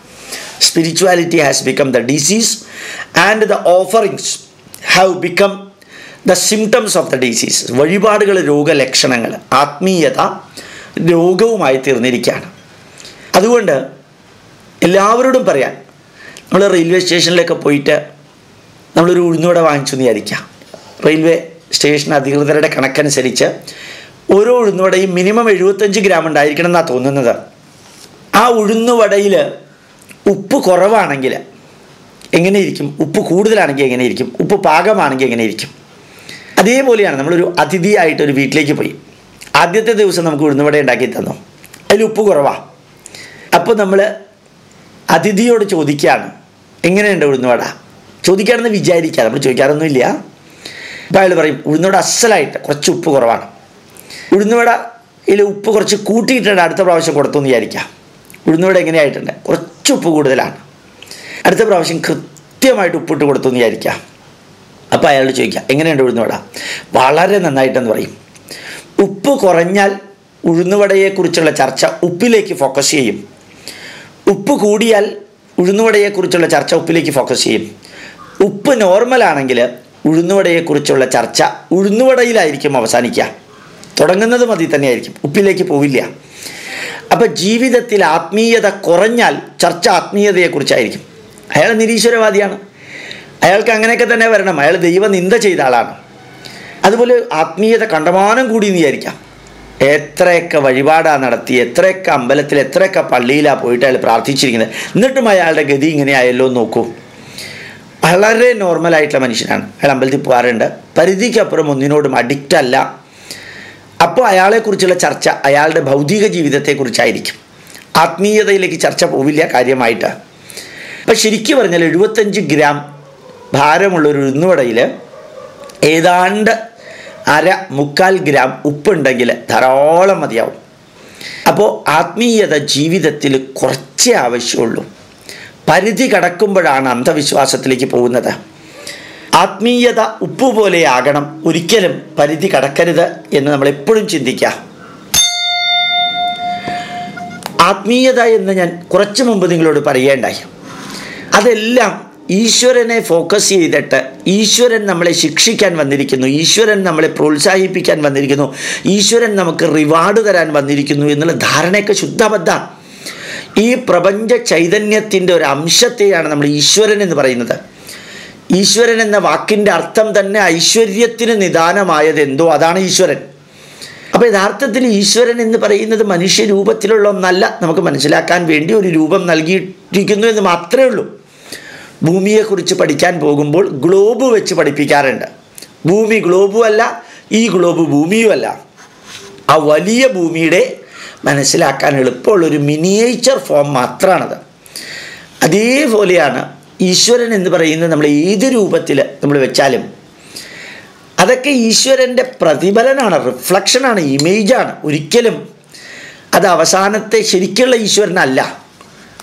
Spirituality has become the disease and the offerings have become the symptoms of the disease വഴിപാടുകൾ രോഗലക്ഷണങ്ങൾ ആത്മീയത രോഗവുമായി തീർന്നിരിക്കുകയാണ് അതുകൊണ്ട് എല്ലാവരോടും പറയാൻ നമ്മൾ റെയിൽവേ സ്റ്റേഷനിലൊക്കെ പോയിട്ട് നമ്മളൊരു ഉഴുന്നുവട വാങ്ങിച്ചു എന്ന് വിചാരിക്കാം. റെയിൽവേ സ്റ്റേഷൻ അധികൃതരുടെ കണക്കനുസരിച്ച് ഓരോ ഉഴുന്നുവടയും മിനിമം എഴുപത്തഞ്ച് ഗ്രാം ഉണ്ടായിരിക്കണം എന്നാണ് തോന്നുന്നത്. ആ ഉഴുന്നുവടയിൽ ഉപ്പ് കുറവാണെങ്കിൽ എങ്ങനെയിരിക്കും ഉപ്പ് കൂടുതലാണെങ്കിൽ എങ്ങനെയിരിക്കും ഉപ്പ് പാകമാണെങ്കിൽ എങ്ങനെയിരിക്കും അതേപോലെയാണ് നമ്മളൊരു അതിഥിയായിട്ട് ഒരു വീട്ടിലേക്ക് പോയി. ആദ്യത്തെ ദിവസം നമുക്ക് ഉഴുന്നുവട ഉണ്ടാക്കി തന്നു. അതിൽ ഉപ്പ് കുറവാണ് അപ്പോൾ നമ്മൾ അതിഥിയോട് ചോദിക്കുകയാണ് എങ്ങനെയുണ്ട് ഉഴുന്നുവട? ചോദിക്കുകയാണെന്ന് വിചാരിക്കുക നമ്മൾ ചോദിക്കാറൊന്നുമില്ല. അപ്പോൾ അയാൾ പറയും ഉഴുന്നുവട അസലായിട്ട് കുറച്ച് ഉപ്പ് കുറവാണ്. ഉഴുന്നുവട ഇതിൽ ഉപ്പ് കുറച്ച് കൂട്ടിയിട്ടുണ്ട് അടുത്ത പ്രാവശ്യം കൊടുത്തു എന്ന് വിചാരിക്കാം. ഉഴുന്നുവട എങ്ങനെയായിട്ടുണ്ട്? കുറച്ച് ഉപ്പ് കൂടുതലാണ്. അടുത്ത പ്രാവശ്യം കൃത്യമായിട്ട് ഉപ്പിട്ട് കൊടുത്തു എന്ന് വിചാരിക്കാം. അപ്പോൾ അയാളോട് ചോദിക്കുക എങ്ങനെയുണ്ട് ഉഴുന്നുവട? വളരെ നന്നായിട്ടെന്ന് പറയും. ഉപ്പ് കുറഞ്ഞാൽ ഉഴുന്നുവടയെക്കുറിച്ചുള്ള ചർച്ച ഉപ്പിലേക്ക് ഫോക്കസ് ചെയ്യും. ഉപ്പ് കൂടിയാൽ ഉഴുന്നുവടയെക്കുറിച്ചുള്ള ചർച്ച ഉപ്പിലേക്ക് ഫോക്കസ് ചെയ്യും. ഉപ്പ് നോർമലാണെങ്കിൽ ഉഴുന്നുവടയെക്കുറിച്ചുള്ള ചർച്ച ഉഴുന്നുവടയിലായിരിക്കും അവസാനിക്കുക. തുടങ്ങുന്നത് മതി തന്നെയായിരിക്കും. ഉപ്പിലേക്ക് പോവില്ല. അപ്പം ജീവിതത്തിൽ ആത്മീയത കുറഞ്ഞാൽ ചർച്ച ആത്മീയതയെക്കുറിച്ചായിരിക്കും. അയാൾ നിരീശ്വരവാദിയാണ്. അയാൾക്ക് അങ്ങനെയൊക്കെ തന്നെ വരണം. അയാൾ ദൈവനിന്ദ ചെയ്ത ആളാണ്. അതുപോലെ ആത്മീയത കണ്ടമാനം കൂടി വിചാരിക്കാം. എത്രയൊക്കെ വഴിപാടാണ് നടത്തി എത്രയൊക്കെ അമ്പലത്തിൽ എത്രയൊക്കെ പള്ളിയിലാണ് പോയിട്ട് അയാൾ പ്രാർത്ഥിച്ചിരിക്കുന്നത്. എന്നിട്ടും അയാളുടെ ഗതി ഇങ്ങനെ ആയല്ലോ നോക്കൂ. വളരെ നോർമലായിട്ടുള്ള മനുഷ്യനാണ്. അയാൾ അമ്പലത്തിൽ പോകാറുണ്ട്. പരിധിക്കപ്പുറം ഒന്നിനോടും അഡിക്റ്റ് അല്ല. അപ്പോൾ അയാളെക്കുറിച്ചുള്ള ചർച്ച അയാളുടെ ഭൗതിക ജീവിതത്തെക്കുറിച്ചായിരിക്കും. ആത്മീയതയിലേക്ക് ചർച്ച പോവില്ല കാര്യമായിട്ട്. അപ്പം ശരിക്കും പറഞ്ഞാൽ എഴുപത്തഞ്ച് ഗ്രാം ഭാരമുള്ള ഒരു ഉഴുന്നുവടയിൽ ഏതാണ്ട് അര മുക്കാൽ ഗ്രാം ഉപ്പുണ്ടെങ്കിൽ ധാരാളം മതിയാവും. അപ്പോൾ ആത്മീയത ജീവിതത്തിൽ കുറച്ചേ ആവശ്യമുള്ളൂ. പരിധി കടക്കുമ്പോഴാണ് അന്ധവിശ്വാസത്തിലേക്ക് പോകുന്നത്. ആത്മീയത ഉപ്പ് പോലെയാകണം. ഒരിക്കലും പരിധി കടക്കരുത് എന്ന് നമ്മൾ എപ്പോഴും ചിന്തിക്കുക. ആത്മീയത എന്ന് ഞാൻ കുറച്ചു മുമ്പ് നിങ്ങളോട് പറയേണ്ടായി. അതെല്ലാം ഈശ്വരനെ ഫോക്കസ് ചെയ്തിട്ട് ഈശ്വരൻ നമ്മളെ ശിക്ഷിക്കാൻ വന്നിരിക്കുന്നു. ഈശ്വരൻ നമ്മളെ പ്രോത്സാഹിപ്പിക്കാൻ വന്നിരിക്കുന്നു. ഈശ്വരൻ നമുക്ക് റിവാർഡ് തരാൻ വന്നിരിക്കുന്നു എന്നുള്ള ധാരണയൊക്കെ ശുദ്ധബദ്ധ. ഈ പ്രപഞ്ച ചൈതന്യത്തിന്റെ ഒരു അംശത്തെയാണ് നമ്മൾ ഈശ്വരൻ എന്ന് പറയുന്നത്. ഈശ്വരൻ എന്ന വാക്കിന്റെ അർത്ഥം തന്നെ ഐശ്വര്യത്തിന് നിദാനമായത് എന്തോ? അതാണ് ഈശ്വരൻ. അപ്പോൾ യഥാർത്ഥത്തിൽ ഈശ്വരൻ എന്ന് പറയുന്നത് മനുഷ്യരൂപത്തിലുള്ള ഒന്നല്ല. നമുക്ക് മനസ്സിലാക്കാൻ വേണ്ടി ഒരു രൂപം നൽകിയിരിക്കുന്നു എന്ന് മാത്രമേ ഉള്ളൂ. ഭൂമിയെക്കുറിച്ച് പഠിക്കാൻ പോകുമ്പോൾ ഗ്ലോബ് വെച്ച് പഠിപ്പിക്കാറുണ്ട്. ഭൂമി ഗ്ലോബും അല്ല ഈ ഗ്ലോബ് ഭൂമിയുമല്ല ആ വലിയ ഭൂമിയുടെ മനസ്സിലാക്കാൻ എളുപ്പമുള്ളൊരു മിനിയേച്ചർ ഫോം മാത്രമാണത് അതേപോലെയാണ് ഈശ്വരൻ എന്ന് പറയുന്നത് നമ്മൾ ഏത് രൂപത്തിൽ നമ്മൾ വെച്ചാലും അതൊക്കെ ഈശ്വരന്റെ പ്രതിഫലനാണ് റിഫ്ലക്ഷനാണ് ഇമേജാണ് ഒരിക്കലും അത് അവസാനത്തെ ശരിക്കുള്ള ഈശ്വരനല്ല.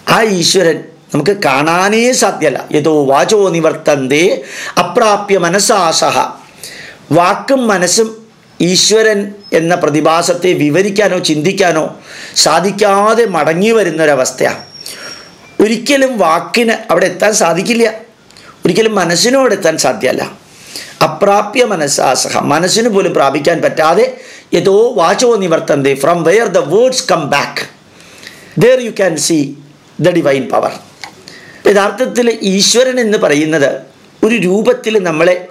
ആ ഈശ്വരൻ നമുക്ക് കാണാനേ സാധ്യമല്ല. ഏതോ വാചോ നിവർത്തന്തേ അപ്രാപ്യ മനസ്സാസഹ വാക്കും മനസ്സും ഈശ്വരൻ എന്ന പ്രതിഭാസത്തെ വിവരിക്കാനോ ചിന്തിക്കാനോ സാധിക്കാതെ മടങ്ങി വരുന്നൊരവസ്ഥയാണ്. ഒരിക്കലും വാക്കിന് അവിടെ എത്താൻ സാധിക്കില്ല. ഒരിക്കലും മനസ്സിനും അവിടെ എത്താൻ സാധ്യമല്ല. അപ്രാപ്യ മനസ്സാസഹ. മനസ്സിന് പോലും പ്രാപിക്കാൻ പറ്റാതെ ഏതോ വാചോ നിവർത്തന്തി from where the words come back there you can see the divine power യഥാർത്ഥത്തിൽ ഈശ്വരൻ എന്ന് പറയുന്നത് ഒരു രൂപത്തിൽ നമ്മളെ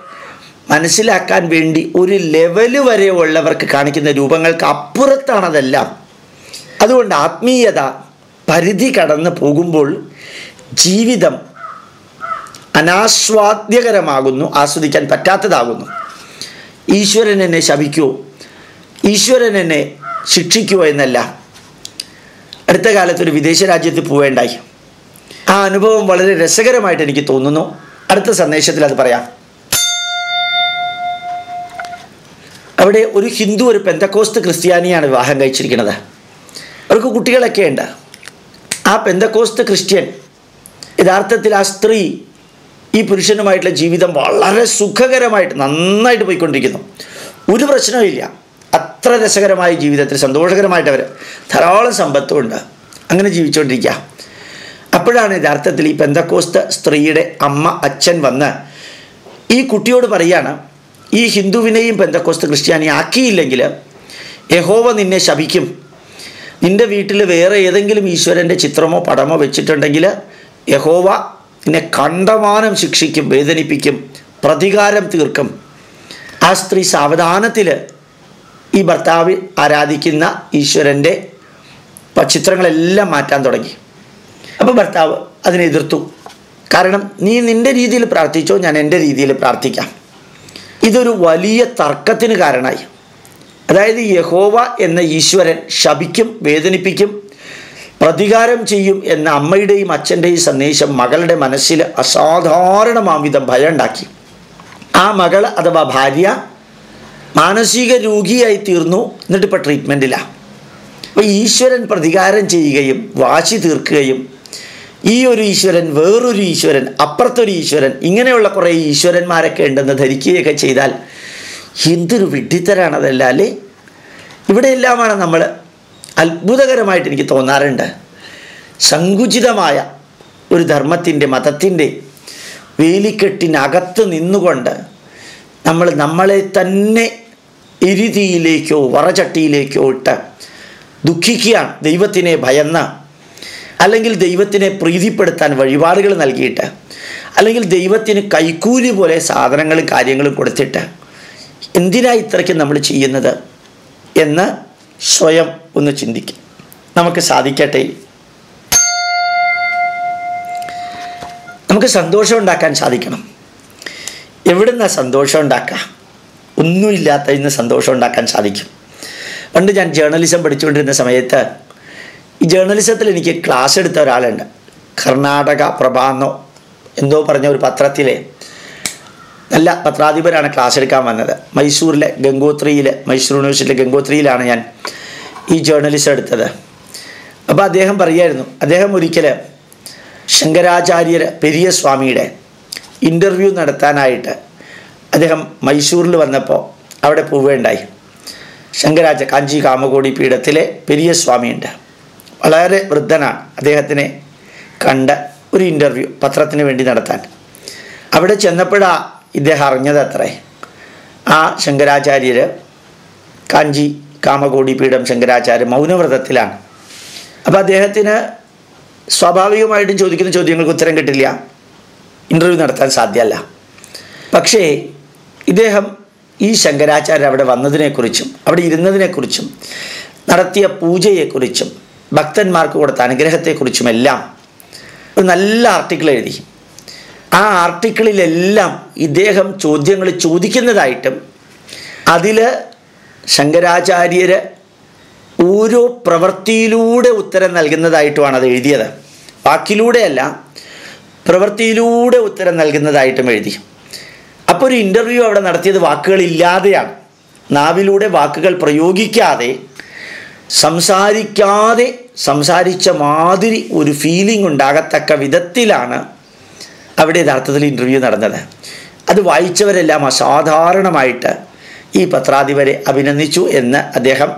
മനസ്സിലാക്കാൻ വേണ്ടി ഒരു ലെവൽ വരെ ഉള്ളവർക്ക് കാണിക്കുന്ന രൂപങ്ങൾക്ക് അപ്പുറത്താണതെല്ലാം. അതുകൊണ്ട് ആത്മീയത പരിധി കടന്നു പോകുമ്പോൾ ജീവിതം അനാസ്വാദ്യകരമാകുന്നു ആസ്വദിക്കാൻ പറ്റാത്തതാകുന്നു. ഈശ്വരൻ എന്നെ ശപിക്കുമോ ഈശ്വരൻ എന്നെ ശിക്ഷിക്കുമോ എന്നല്ല. അടുത്ത കാലത്ത് ഒരു വിദേശ രാജ്യത്ത് പോവേണ്ടായി. ആ അനുഭവം വളരെ രസകരമായിട്ട് എനിക്ക് തോന്നുന്നു. അടുത്ത സന്ദേശത്തിൽ അത് പറയാം. അവിടെ ഒരു ഹിന്ദു ഒരു പെന്തക്കോസ്ത് ക്രിസ്ത്യാനിയാണ് വിവാഹം കഴിച്ചിരിക്കുന്നത്. അവർക്ക് കുട്ടികളൊക്കെ ഉണ്ട് ആ പെന്തക്കോസ്ത് ക്രിസ്ത്യൻ. യഥാർത്ഥത്തിൽ ആ സ്ത്രീ ഈ പുരുഷനുമായിട്ടുള്ള ജീവിതം വളരെ സുഖകരമായിട്ട് നന്നായിട്ട് പോയിക്കൊണ്ടിരിക്കുന്നു. ഒരു പ്രശ്നവുമില്ല അത്ര രസകരമായ ജീവിതത്തിൽ സന്തോഷകരമായിട്ട് അവർ ധാരാളം സമ്പത്തുമുണ്ട് അങ്ങനെ ജീവിച്ചുകൊണ്ടിരിക്കുക അപ്പോഴാണ് യഥാർത്ഥത്തിൽ ഈ പെന്തക്കോസ്ത് സ്ത്രീയുടെ അമ്മ അച്ഛൻ വന്ന് ഈ കുട്ടിയോട് പറയുകയാണ് ഈ ഹിന്ദുവിനെയും പെന്തക്കോസ്ത് ക്രിസ്ത്യാനി ആക്കിയില്ലെങ്കിൽ യഹോവ നിന്നെ ശപിക്കും. നിന്റെ വീട്ടിൽ വേറെ ഏതെങ്കിലും ഈശ്വരന്റെ ചിത്രമോ പടമോ വെച്ചിട്ടുണ്ടെങ്കിൽ യഹോവ നിന്നെ കണ്ടമാനം ശിക്ഷിക്കും വേദനിപ്പിക്കും പ്രതികാരം തീർക്കും. ആ സ്ത്രീ സാവധാനത്തിൽ ഈ ഭർത്താവ് ആരാധിക്കുന്ന ഈശ്വരന്റെ ചിത്രങ്ങളെല്ലാം മാറ്റാൻ തുടങ്ങി. അപ്പോൾ ഭർത്താവ് അതിനെ എതിർത്തു. കാരണം നീ നിന്റെ രീതിയിൽ പ്രാർത്ഥിച്ചോ ഞാൻ എന്റെ രീതിയിൽ പ്രാർത്ഥിക്കാം. ഇതൊരു വലിയ തർക്കത്തിന് കാരണമായി. അതായത് യഹോവ എന്ന ഈശ്വരൻ ശപിക്കും വേദനിപ്പിക്കും പ്രതികാരം ചെയ്യും എന്ന അമ്മയുടെയും അച്ഛന്റെയും സന്ദേശം മകളുടെ മനസ്സിൽ അസാധാരണമാംവിധം ഭയം ഉണ്ടാക്കി ആ മകൾ അഥവാ ഭാര്യ മാനസിക രോഗിയായി തീർന്നു എന്നിട്ട് ഇപ്പോൾ ട്രീറ്റ്മെന്റിലാണ് അപ്പോൾ ഈശ്വരൻ പ്രതികാരം ചെയ്യുകയും വാശി തീർക്കുകയും ഈ ഒരു ഈശ്വരൻ വേറൊരു ഈശ്വരൻ അപ്പുറത്തൊരു ഈശ്വരൻ ഇങ്ങനെയുള്ള കുറേ ഈശ്വരന്മാരൊക്കെ ഉണ്ടെന്ന് ധരിക്കുകയൊക്കെ ചെയ്താൽ എന്തൊരു വിഡ്ഢിത്തരാണതല്ല അല്ലേ? ഇവിടെയെല്ലാമാണ് നമ്മൾ അത്ഭുതകരമായിട്ട് എനിക്ക് തോന്നാറുണ്ട്. സങ്കുചിതമായ ഒരു ധർമ്മത്തിന്റെ മതത്തിന്റെ വേലിക്കെട്ടിനകത്ത് നിന്നുകൊണ്ട് നമ്മൾ നമ്മളെ തന്നെ എരുതിയിലേക്കോ വറചട്ടിയിലേക്കോ ഇട്ട് ദുഃഖിക്കുകയാണ്. ദൈവത്തിനെ ഭയന്ന് അല്ലെങ്കിൽ ദൈവത്തിനെ പ്രീതിപ്പെടുത്താൻ വഴിപാടുകൾ നൽകിയിട്ട് അല്ലെങ്കിൽ ദൈവത്തിന് കൈക്കൂലി പോലെ സാധനങ്ങളും കാര്യങ്ങളും കൊടുത്തിട്ട് എന്തിനാ ഇത്രയ്ക്ക് നമ്മൾ ചെയ്യുന്നത് എന്ന് സ്വയം ഒന്ന് ചിന്തിക്കും. നമുക്ക് സാധിക്കട്ടെ. നമുക്ക് സന്തോഷം ഉണ്ടാക്കാൻ സാധിക്കണം. എവിടുന്ന സന്തോഷം ഉണ്ടാക്കുക? ഒന്നുമില്ലാത്ത ഇന്ന് സന്തോഷം ഉണ്ടാക്കാൻ സാധിക്കും. പണ്ട് ഞാൻ ജേർണലിസം പഠിച്ചുകൊണ്ടിരുന്ന സമയത്ത് ഈ ജേർണലിസത്തിൽ എനിക്ക് ക്ലാസ് എടുത്ത ഒരാളുണ്ട്. കർണാടക പ്രഭാന്നോ എന്തോ പറഞ്ഞ ഒരു പത്രത്തിലെ നല്ല പത്രാധിപരാണ് ക്ലാസ് എടുക്കാൻ വന്നത്. മൈസൂരിലെ ഗംഗോത്രിയിൽ മൈസൂർ യൂണിവേഴ്സിറ്റിയിലെ ഗംഗോത്രിയിലാണ് ഞാൻ ഈ ജേർണലിസ്റ്റ് എടുത്തത്. അപ്പോൾ അദ്ദേഹം പറയായിരുന്നു അദ്ദേഹം ഒരിക്കൽ ശങ്കരാചാര്യർ പെരിയ സ്വാമിയുടെ ഇന്റർവ്യൂ നടത്താനായിട്ട് അദ്ദേഹം മൈസൂരിൽ വന്നപ്പോൾ അവിടെ പോവുകയുണ്ടായി. ശങ്കരാച കാഞ്ചി കാമകോടി പീഠത്തിലെ പെരിയ സ്വാമിയുണ്ട്. വളരെ വൃദ്ധനാണ്. അദ്ദേഹത്തിനെ കണ്ട ഒരു ഇന്റർവ്യൂ പത്രത്തിന് വേണ്ടി നടത്താൻ. അവിടെ ചെന്നപ്പോഴാ ഇദ്ദേഹം അറിഞ്ഞത് അത്രേ ആ ശങ്കരാചാര്യർ കാഞ്ചി കാമകോടി പീഠം ശങ്കരാചാര്യ മൗനവ്രതത്തിലാണ്. അപ്പോൾ അദ്ദേഹത്തിന് സ്വാഭാവികമായിട്ടും ചോദിക്കുന്ന ചോദ്യങ്ങൾക്ക് ഉത്തരം കിട്ടില്ല. ഇന്റർവ്യൂ നടത്താൻ സാധ്യമല്ല. പക്ഷേ ഇദ്ദേഹം ഈ ശങ്കരാചാര്യർ അവിടെ വന്നതിനെക്കുറിച്ചും അവിടെ ഇരുന്നതിനെക്കുറിച്ചും നടത്തിയ പൂജയെക്കുറിച്ചും ഭക്തന്മാർക്ക് കൊടുത്ത അനുഗ്രഹത്തെക്കുറിച്ചുമെല്ലാം ഒരു നല്ല ആർട്ടിക്കിൾ എഴുതി. ആ ആർട്ടിക്കിളിലെല്ലാം ഇദ്ദേഹം ചോദ്യങ്ങൾ ചോദിക്കുന്നതായിട്ടും അതിൽ ശങ്കരാചാര്യർ ഓരോ പ്രവൃത്തിയിലൂടെ ഉത്തരം നൽകുന്നതായിട്ടുമാണ് അത് എഴുതിയത്. വാക്കിലൂടെയല്ല പ്രവൃത്തിയിലൂടെ ഉത്തരം നൽകുന്നതായിട്ടും എഴുതി. അപ്പോൾ ഒരു ഇന്റർവ്യൂ അവിടെ നടത്തിയത് വാക്കുകളില്ലാതെയാണ്. നാവിലൂടെ വാക്കുകൾ പ്രയോഗിക്കാതെ സംസാരിക്കാതെ സംസാരിച്ച മാതിരി ഒരു ഫീലിംഗ് ഉണ്ടാകത്തക്ക വിധത്തിലാണ് അവിടെ യഥാർത്ഥത്തിൽ ഇന്റർവ്യൂ നടന്നത്. അത് വായിച്ചവരെല്ലാം അസാധാരണമായിട്ട് ഈ പത്രാധിപരെ അഭിനന്ദിച്ചു എന്ന് അദ്ദേഹം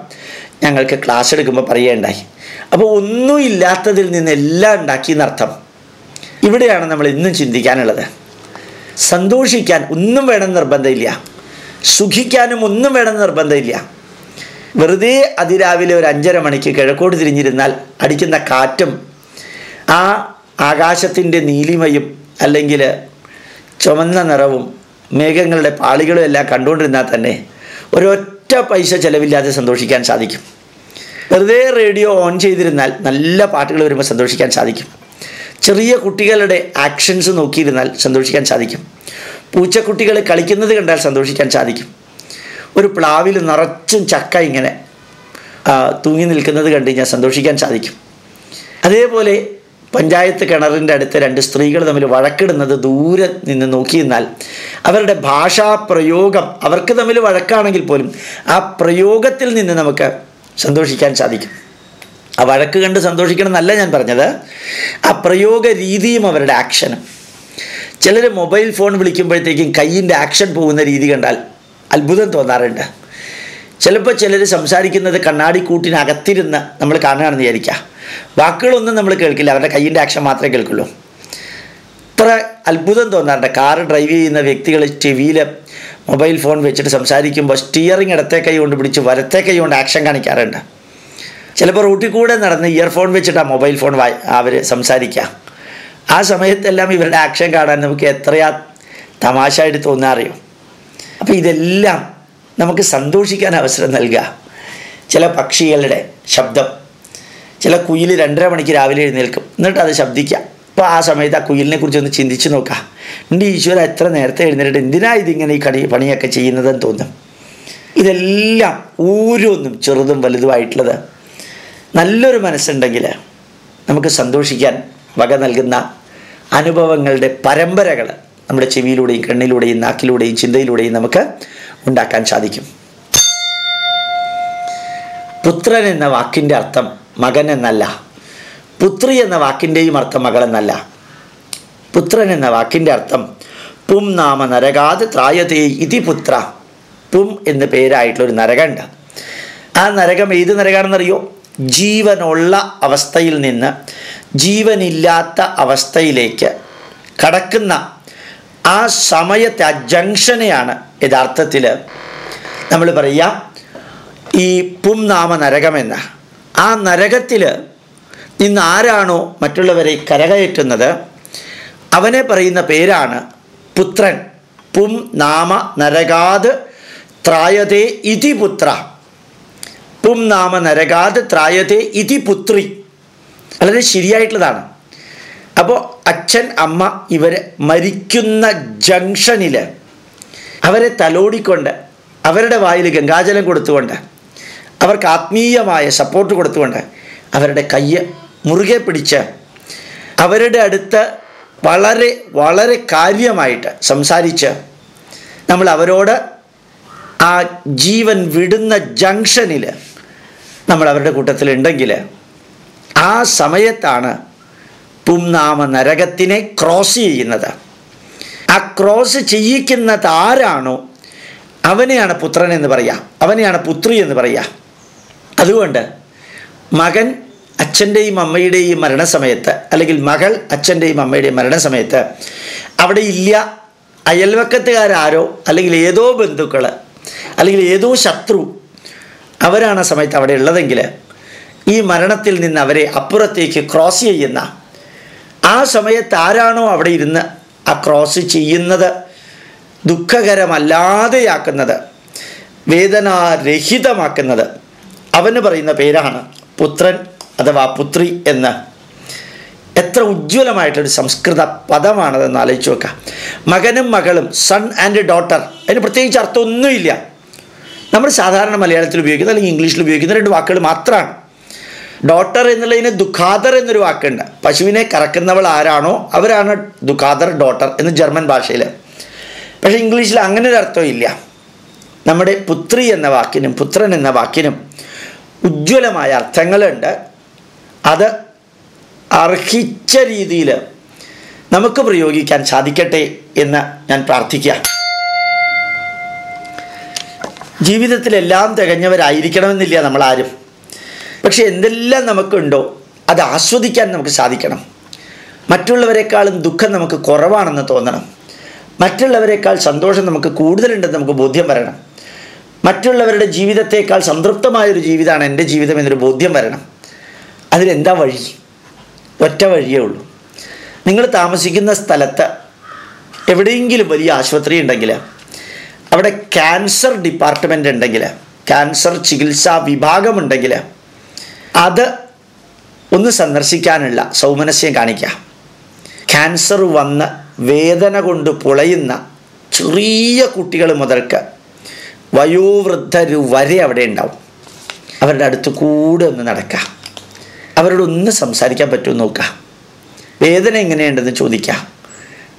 ഞങ്ങൾക്ക് ക്ലാസ് എടുക്കുമ്പോൾ പറയുകയുണ്ടായി. അപ്പോൾ ഒന്നുമില്ലാത്തതിൽ നിന്ന് എല്ലാം ഉണ്ടാക്കി എന്നർത്ഥം. ഇവിടെയാണ് നമ്മൾ ഇന്നും ചിന്തിക്കാനുള്ളത്. സന്തോഷിക്കാൻ ഒന്നും വേണം നിർബന്ധമില്ല. സുഖിക്കാനും ഒന്നും വേണം നിർബന്ധമില്ല. വെറുതെ അതിരാവിലെ ഒരു അഞ്ചര മണിക്ക് കിഴക്കോട്ട് തിരിഞ്ഞിരുന്നാൽ അടിക്കുന്ന കാറ്റും ആ ആകാശത്തിന്റെ നീലിമയും അല്ലെങ്കിൽ ചുമന്ന നിറവും മേഘങ്ങളുടെ പാളികളും എല്ലാം കണ്ടുകൊണ്ടിരുന്നാൽ തന്നെ ഒരൊറ്റ പൈസ ചിലവില്ലാതെ സന്തോഷിക്കാൻ സാധിക്കും. വെറുതെ റേഡിയോ ഓൺ ചെയ്തിരുന്നാൽ നല്ല പാട്ടുകൾ വരുമ്പോൾ സന്തോഷിക്കാൻ സാധിക്കും. ചെറിയ കുട്ടികളുടെ ആക്ഷൻസ് നോക്കിയിരുന്നാൽ സന്തോഷിക്കാൻ സാധിക്കും. പൂച്ചക്കുട്ടികൾ കളിക്കുന്നത് കണ്ടാൽ സന്തോഷിക്കാൻ സാധിക്കും. ഒരു പ്ലാവിൽ നിറച്ചും ചക്ക ഇങ്ങനെ തൂങ്ങി നിൽക്കുന്നത് കണ്ട് കഴിഞ്ഞാൽ സന്തോഷിക്കാൻ സാധിക്കും. അതേപോലെ പഞ്ചായത്ത് കിണറിന്റെ അടുത്ത് രണ്ട് സ്ത്രീകൾ തമ്മിൽ വഴക്കിടുന്നത് ദൂരെ നിന്ന് നോക്കി അവരുടെ ഭാഷാ പ്രയോഗം അവർക്ക് തമ്മിൽ വഴക്കാണെങ്കിൽ പോലും ആ പ്രയോഗത്തിൽ നിന്ന് നമുക്ക് സന്തോഷിക്കാൻ സാധിക്കും. ആ വഴക്ക് കണ്ട് സന്തോഷിക്കണം എന്നല്ല ഞാൻ പറഞ്ഞത്. ആ പ്രയോഗ രീതിയും അവരുടെ ആക്ഷനും ചിലർ മൊബൈൽ ഫോൺ വിളിക്കുമ്പോഴത്തേക്കും കയ്യിന്റെ ആക്ഷൻ പോകുന്ന രീതി കണ്ടാൽ അത്ഭുതം തോന്നാറുണ്ട്. ചിലപ്പോൾ ചിലർ സംസാരിക്കുന്നത് കണ്ണാടിക്കൂട്ടിനകത്തിരുന്ന് നമ്മൾ കാണുകയാണെന്ന് വിചാരിക്കുക വാക്കുകളൊന്നും നമ്മൾ കേൾക്കില്ല. അവരുടെ കയ്യിന്റെ ആക്ഷൻ മാത്രമേ കേൾക്കുള്ളൂ. ഇത്ര അത്ഭുതം തോന്നാറുണ്ട്. കാറ് ഡ്രൈവ് ചെയ്യുന്ന വ്യക്തികൾ ചെവിയിൽ മൊബൈൽ ഫോൺ വെച്ചിട്ട് സംസാരിക്കുമ്പോൾ സ്റ്റിയറിംഗ് ഇടത്തെ കൈ കൊണ്ട് പിടിച്ച് വലത്തെ കൈ കൊണ്ട് ആക്ഷൻ കാണിക്കാറുണ്ട്. ചിലപ്പോൾ റൂട്ടിൽ കൂടെ നടന്ന് ഇയർഫോൺ വെച്ചിട്ടാണ് മൊബൈൽ ഫോൺ അവർ സംസാരിക്കുക ആ സമയത്തെല്ലാം ഇവരുടെ ആക്ഷൻ കാണാൻ നമുക്ക് എത്രയാ തമാശയായിട്ട് തോന്നാറിയോ? അപ്പോൾ ഇതെല്ലാം നമുക്ക് സന്തോഷിക്കാൻ അവസരം നൽകുക ചില പക്ഷികളുടെ ശബ്ദം. ചില കുയിൽ രണ്ടര മണിക്ക് രാവിലെ എഴുന്നേൽക്കും. എന്നിട്ട് അത് ശബ്ദിക്കുക. അപ്പോൾ ആ സമയത്ത് ആ കുയിലിനെ കുറിച്ച് ഒന്ന് ചിന്തിച്ച് നോക്കാം എന്റെ ഈശ്വര എത്ര നേരത്തെ എഴുന്നേറ്റ് എന്തിനാ ഇതിങ്ങനെ ഈ കടി പണിയൊക്കെ ചെയ്യുന്നതെന്ന് തോന്നും ഇതെല്ലാം ഓരോന്നും ചെറുതും വലുതുമായിട്ടുള്ളത് നല്ലൊരു മനസ്സുണ്ടെങ്കിൽ നമുക്ക് സന്തോഷിക്കാൻ വക നൽകുന്ന അനുഭവങ്ങളുടെ പരമ്പരകൾ നമ്മുടെ ചെവിയിലൂടെയും കണ്ണിലൂടെയും നാക്കിലൂടെയും ചിന്തയിലൂടെയും നമുക്ക് ഉണ്ടാക്കാൻ സാധിക്കും. പുത്രൻ എന്ന വാക്കിന്റെ അർത്ഥം മകൻ എന്നല്ല പുത്രി എന്ന വാക്കിന്റെയും അർത്ഥം മകൾ എന്നല്ല പുത്രൻ എന്ന വാക്കിന്റെ അർത്ഥം പും നാമ നരകാത് ത്രായതേ ഇതി പുത്ര. പും എന്ന് പേരായിട്ടുള്ളൊരു നരകമുണ്ട് ആ നരകം ഏത് നരകാണെന്നറിയോ? ജീവനുള്ള അവസ്ഥയിൽ നിന്ന് ജീവനില്ലാത്ത അവസ്ഥയിലേക്ക് കടക്കുന്ന ആ സമയത്തെ ആ ജംഗ്ഷനെയാണ് യഥാർത്ഥത്തിൽ നമ്മൾ പറയുക ഈ പും നാമ നരകമെന്ന്. ആ നരകത്തിൽ നിന്ന് ആരാണോ മറ്റുള്ളവരെ കരകയറ്റുന്നത്? അവനെ പറയുന്ന പേരാണ് പുത്രൻ. പും നാമ നരകാത് ത്രായതേ ഇതി പുത്ര. പും നാമ നരകാത് ത്രായതേ ഇതി പുത്രി. വളരെ ശരിയായിട്ടുള്ളതാണ്. അപ്പോൾ അച്ഛൻ അമ്മ ഇവർ മരിക്കുന്ന ജംഗ്ഷനിൽ അവരെ തലോടിക്കൊണ്ട് അവരുടെ വായിൽ ഗംഗാജലം കൊടുത്തുകൊണ്ട് അവർക്ക് ആത്മീയമായ സപ്പോർട്ട് കൊടുത്തുകൊണ്ട് അവരുടെ കയ്യ് മുറുകെ പിടിച്ച് അവരുടെ അടുത്ത് വളരെ വളരെ കാര്യമായിട്ട് സംസാരിച്ച് നമ്മൾ അവരോട് ആ ജീവൻ വിടുന്ന ജംഗ്ഷനിൽ നമ്മൾ അവരുടെ കൂട്ടത്തിലുണ്ടെങ്കിൽ ആ സമയത്താണ് പുംനാമ നരകത്തിനെ ക്രോസ് ചെയ്യുന്നത്. ആ ക്രോസ് ചെയ്യിക്കുന്നത് ആരാണോ അവനെയാണ് പുത്രൻ എന്ന് പറയുക അവനെയാണ് പുത്രി എന്ന് പറയുക അതുകൊണ്ട് മകൻ അച്ഛന്റെയും അമ്മയുടെയും മരണസമയത്ത് അല്ലെങ്കിൽ മകൾ അച്ഛന്റെയും അമ്മയുടെയും മരണസമയത്ത് അവിടെ ഇല്ല അയൽവക്കത്തുകാരാരോ അല്ലെങ്കിൽ ഏതോ ബന്ധുക്കൾ അല്ലെങ്കിൽ ഏതോ ശത്രു അവരാണ് ആ സമയത്ത് അവിടെ ഉള്ളതെങ്കിൽ ഈ മരണത്തിൽ നിന്ന് അവരെ അപ്പുറത്തേക്ക് ക്രോസ് ചെയ്യുന്ന ആ സമയത്ത് ആരാണോ അവിടെ ഇരുന്ന് ആ ക്രോസ് ചെയ്യുന്നത് ദുഃഖകരമല്ലാതെയാക്കുന്നത് വേദനാരഹിതമാക്കുന്നത് അവന് പറയുന്ന പേരാണ് പുത്രൻ അഥവാ പുത്രി എന്ന്. എത്ര ഉജ്ജ്വലമായിട്ടൊരു സംസ്കൃത പദമാണതെന്ന് ആലോചിച്ച് നോക്കുക. മകനും മകളും സൺ ആൻഡ് ഡോട്ടർ അതിന് പ്രത്യേകിച്ച് അർത്ഥമൊന്നുമില്ല. നമ്മൾ സാധാരണ മലയാളത്തിൽ ഉപയോഗിക്കുന്ന അല്ലെങ്കിൽ ഇംഗ്ലീഷിൽ ഉപയോഗിക്കുന്ന രണ്ട് വാക്കുകൾ മാത്രമാണ്. ഡോട്ടർ എന്നുള്ളതിന് ദുഃഖാദർ എന്നൊരു വാക്കുണ്ട്. പശുവിനെ കറക്കുന്നവൾ ആരാണോ അവരാണ് ദുഃഖാദർ ഡോട്ടർ എന്ന് ജർമ്മൻ ഭാഷയിൽ. പക്ഷേ ഇംഗ്ലീഷിൽ അങ്ങനെ ഒരു അർത്ഥമില്ല നമ്മുടെ പുത്രി എന്ന വാക്കിനും പുത്രൻ എന്ന വാക്കിനും ഉജ്ജ്വലമായ അർത്ഥങ്ങളുണ്ട്. അത് അർഹിച്ച രീതിയിൽ നമുക്ക് പ്രയോഗിക്കാൻ സാധിക്കട്ടെ എന്ന് ഞാൻ പ്രാർത്ഥിക്കുക. ജീവിതത്തിലെല്ലാം തികഞ്ഞവരായിരിക്കണമെന്നില്ല നമ്മളാരും. പക്ഷെ എന്തെല്ലാം നമുക്കുണ്ടോ അത് ആസ്വദിക്കാൻ നമുക്ക് സാധിക്കണം. മറ്റുള്ളവരെക്കാളും ദുഃഖം നമുക്ക് കുറവാണെന്ന് തോന്നണം. മറ്റുള്ളവരെക്കാൾ സന്തോഷം നമുക്ക് കൂടുതലുണ്ടെന്ന് നമുക്ക് ബോധ്യം വരണം. മറ്റുള്ളവരുടെ ജീവിതത്തേക്കാൾ സംതൃപ്തമായൊരു ജീവിതമാണ് എന്റെ ജീവിതം എന്നൊരു ബോധ്യം വരണം. അതിലെന്താ വഴി? ഒറ്റ വഴിയേ ഉള്ളൂ. നിങ്ങൾ താമസിക്കുന്ന സ്ഥലത്ത് എവിടെയെങ്കിലും വലിയ ആശുപത്രി ഉണ്ടെങ്കിൽ അവിടെ ക്യാൻസർ ഡിപ്പാർട്ട്മെന്റ് ഉണ്ടെങ്കിൽ ക്യാൻസർ ചികിത്സാ വിഭാഗമുണ്ടെങ്കിൽ അത് ഒന്ന് സന്ദർശിക്കാനുള്ള സൗമനസ്യം കാണിക്കുക. ക്യാൻസർ വന്ന് വേദന കൊണ്ട് പുളയുന്ന ചെറിയ കുട്ടികൾ മുതൽക്ക് വയോവൃദ്ധർ വരെ അവിടെ ഉണ്ടാവും. അവരുടെ അടുത്ത് കൂടെ ഒന്ന് നടക്കുക അവരോട് ഒന്ന് സംസാരിക്കാൻ പറ്റുമോ നോക്കുക വേദന എങ്ങനെയുണ്ടെന്ന് ചോദിക്കാം.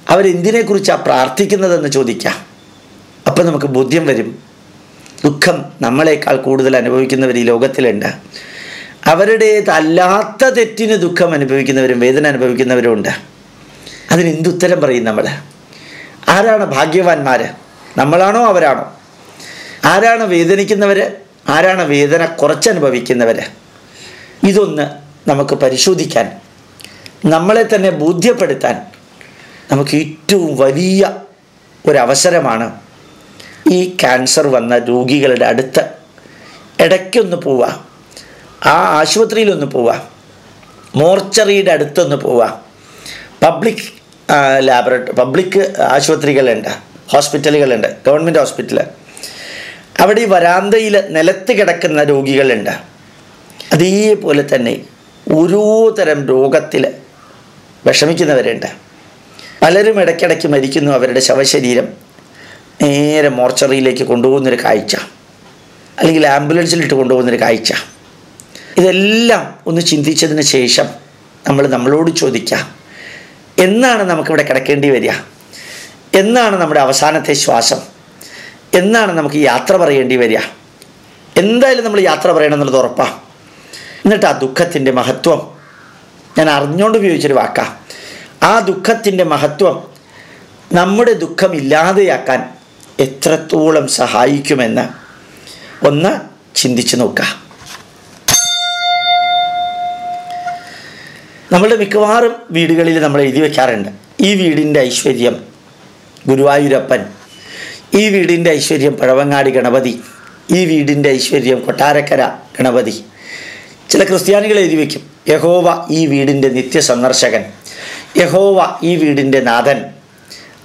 അവരെന്തിനെക്കുറിച്ചാണ് പ്രാർത്ഥിക്കുന്നതെന്ന് ചോദിക്കാം. അപ്പം നമുക്ക് ബോധ്യം വരും. ദുഃഖം നമ്മളെക്കാൾ കൂടുതൽ അനുഭവിക്കുന്നവർ ഈ ലോകത്തിലുണ്ട്. അവരുടേതല്ലാത്ത തെറ്റിന് ദുഃഖം അനുഭവിക്കുന്നവരും വേദന അനുഭവിക്കുന്നവരും ഉണ്ട്. അതിന് എന്തുത്തരം പറയും നമ്മൾ ആരാണ് ഭാഗ്യവാന്മാർ നമ്മളാണോ അവരാണോ? ആരാണ് വേദനിക്കുന്നവർ ആരാണ് വേദന കുറച്ചനുഭവിക്കുന്നവർ ഇതൊന്ന് നമുക്ക് പരിശോധിക്കാൻ നമ്മളെ തന്നെ ബോധ്യപ്പെടുത്താൻ നമുക്ക് ഏറ്റവും വലിയ ഒരവസരമാണ് ഈ ക്യാൻസർ വന്ന രോഗികളുടെ അടുത്ത് ഇടയ്ക്കൊന്ന് പോവുക ആ ആശുപത്രിയിലൊന്ന് പോവുക മോർച്ചറിയുടെ അടുത്തൊന്ന് പോവുക. പബ്ലിക് ലാബറട്ടറി പബ്ലിക് ആശുപത്രികളുണ്ട് ഹോസ്പിറ്റലുകളുണ്ട് ഗവൺമെന്റ് ഹോസ്പിറ്റൽ അവിടെ ഈ വരാന്തയിൽ നിലത്ത് കിടക്കുന്ന രോഗികളുണ്ട്. അതേപോലെ തന്നെ ഓരോ തരം രോഗത്തിൽ വിഷമിക്കുന്നവരുണ്ട്. പലരും ഇടയ്ക്കിടയ്ക്ക് മരിക്കുന്നു അവരുടെ ശവശരീരം. നേരെ മോർച്ചറിയിലേക്ക് കൊണ്ടുപോകുന്നൊരു കാഴ്ച. അല്ലെങ്കിൽ ആംബുലൻസിലിട്ട് കൊണ്ടുപോകുന്നൊരു കാഴ്ച. ഇതെല്ലാം ഒന്ന് ചിന്തിച്ചതിന് ശേഷം നമ്മൾ നമ്മളോട് ചോദിക്കാം എന്നാണ് നമുക്കിവിടെ കിടക്കേണ്ടി വരിക? എന്നാണ് നമ്മുടെ അവസാനത്തെ ശ്വാസം? എന്നാണ് നമുക്ക് യാത്ര പറയേണ്ടി വരിക. എന്തായാലും നമ്മൾ യാത്ര പറയണം എന്നുള്ളത് ഉറപ്പാണ് എന്നിട്ട് ആ ദുഃഖത്തിന്റെ മഹത്വം ഞാൻ അറിഞ്ഞുകൊണ്ട് ഉപയോഗിച്ചൊരു വാക്കാണ് ആ ദുഃഖത്തിന്റെ മഹത്വം നമ്മുടെ ദുഃഖം ഇല്ലാതെയാക്കാൻ എത്രത്തോളം സഹായിക്കുമെന്ന് ഒന്ന് ചിന്തിച്ചു നോക്കുക. നമ്മളുടെ മിക്കവാറും വീടുകളിൽ നമ്മൾ എഴുതി വയ്ക്കാറുണ്ട് ഈ വീടിന്റെ ഐശ്വര്യം ഗുരുവായൂരപ്പൻ ഈ വീടിന്റെ ഐശ്വര്യം പഴവങ്ങാടി ഗണപതി ഈ വീടിന്റെ ഐശ്വര്യം കൊട്ടാരക്കര ഗണപതി. ചില ക്രിസ്ത്യാനികൾ എഴുതി വയ്ക്കും യഹോവ ഈ വീടിന്റെ നിത്യ സന്ദർശകൻ യഹോവ ഈ വീടിന്റെ നാഥൻ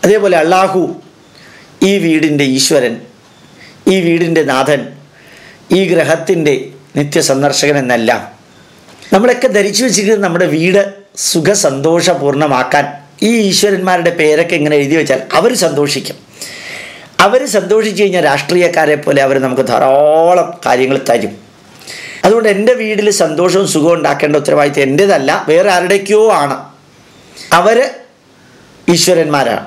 അതേപോലെ അള്ളാഹു ഈ വീടിന്റെ ഈശ്വരൻ ഈ വീടിന്റെ നാഥൻ ഈ ഗ്രഹത്തിന്റെ നിത്യ സന്ദർശകൻ എന്നെല്ലാം. നമ്മളൊക്കെ ധരിച്ചു വെച്ചിരിക്കുന്നത് നമ്മുടെ വീട് സുഖസന്തോഷപൂർണമാക്കാൻ ഈ ഈശ്വരന്മാരുടെ പേരൊക്കെ ഇങ്ങനെ എഴുതി വെച്ചാൽ അവർ സന്തോഷിക്കും. അവർ സന്തോഷിച്ചു കഴിഞ്ഞാൽ രാഷ്ട്രീയക്കാരെ പോലെ അവർ നമുക്ക് ധാരാളം കാര്യങ്ങൾ തരും. അതുകൊണ്ട് എന്റെ വീട്ടിൽ സന്തോഷവും സുഖവും ഉണ്ടാക്കേണ്ട ഉത്തരവാദിത്വം എന്റെതല്ല വേറെ ആരുടെയൊക്കെയോ ആണ്. അവർ ഈശ്വരന്മാരാണ്.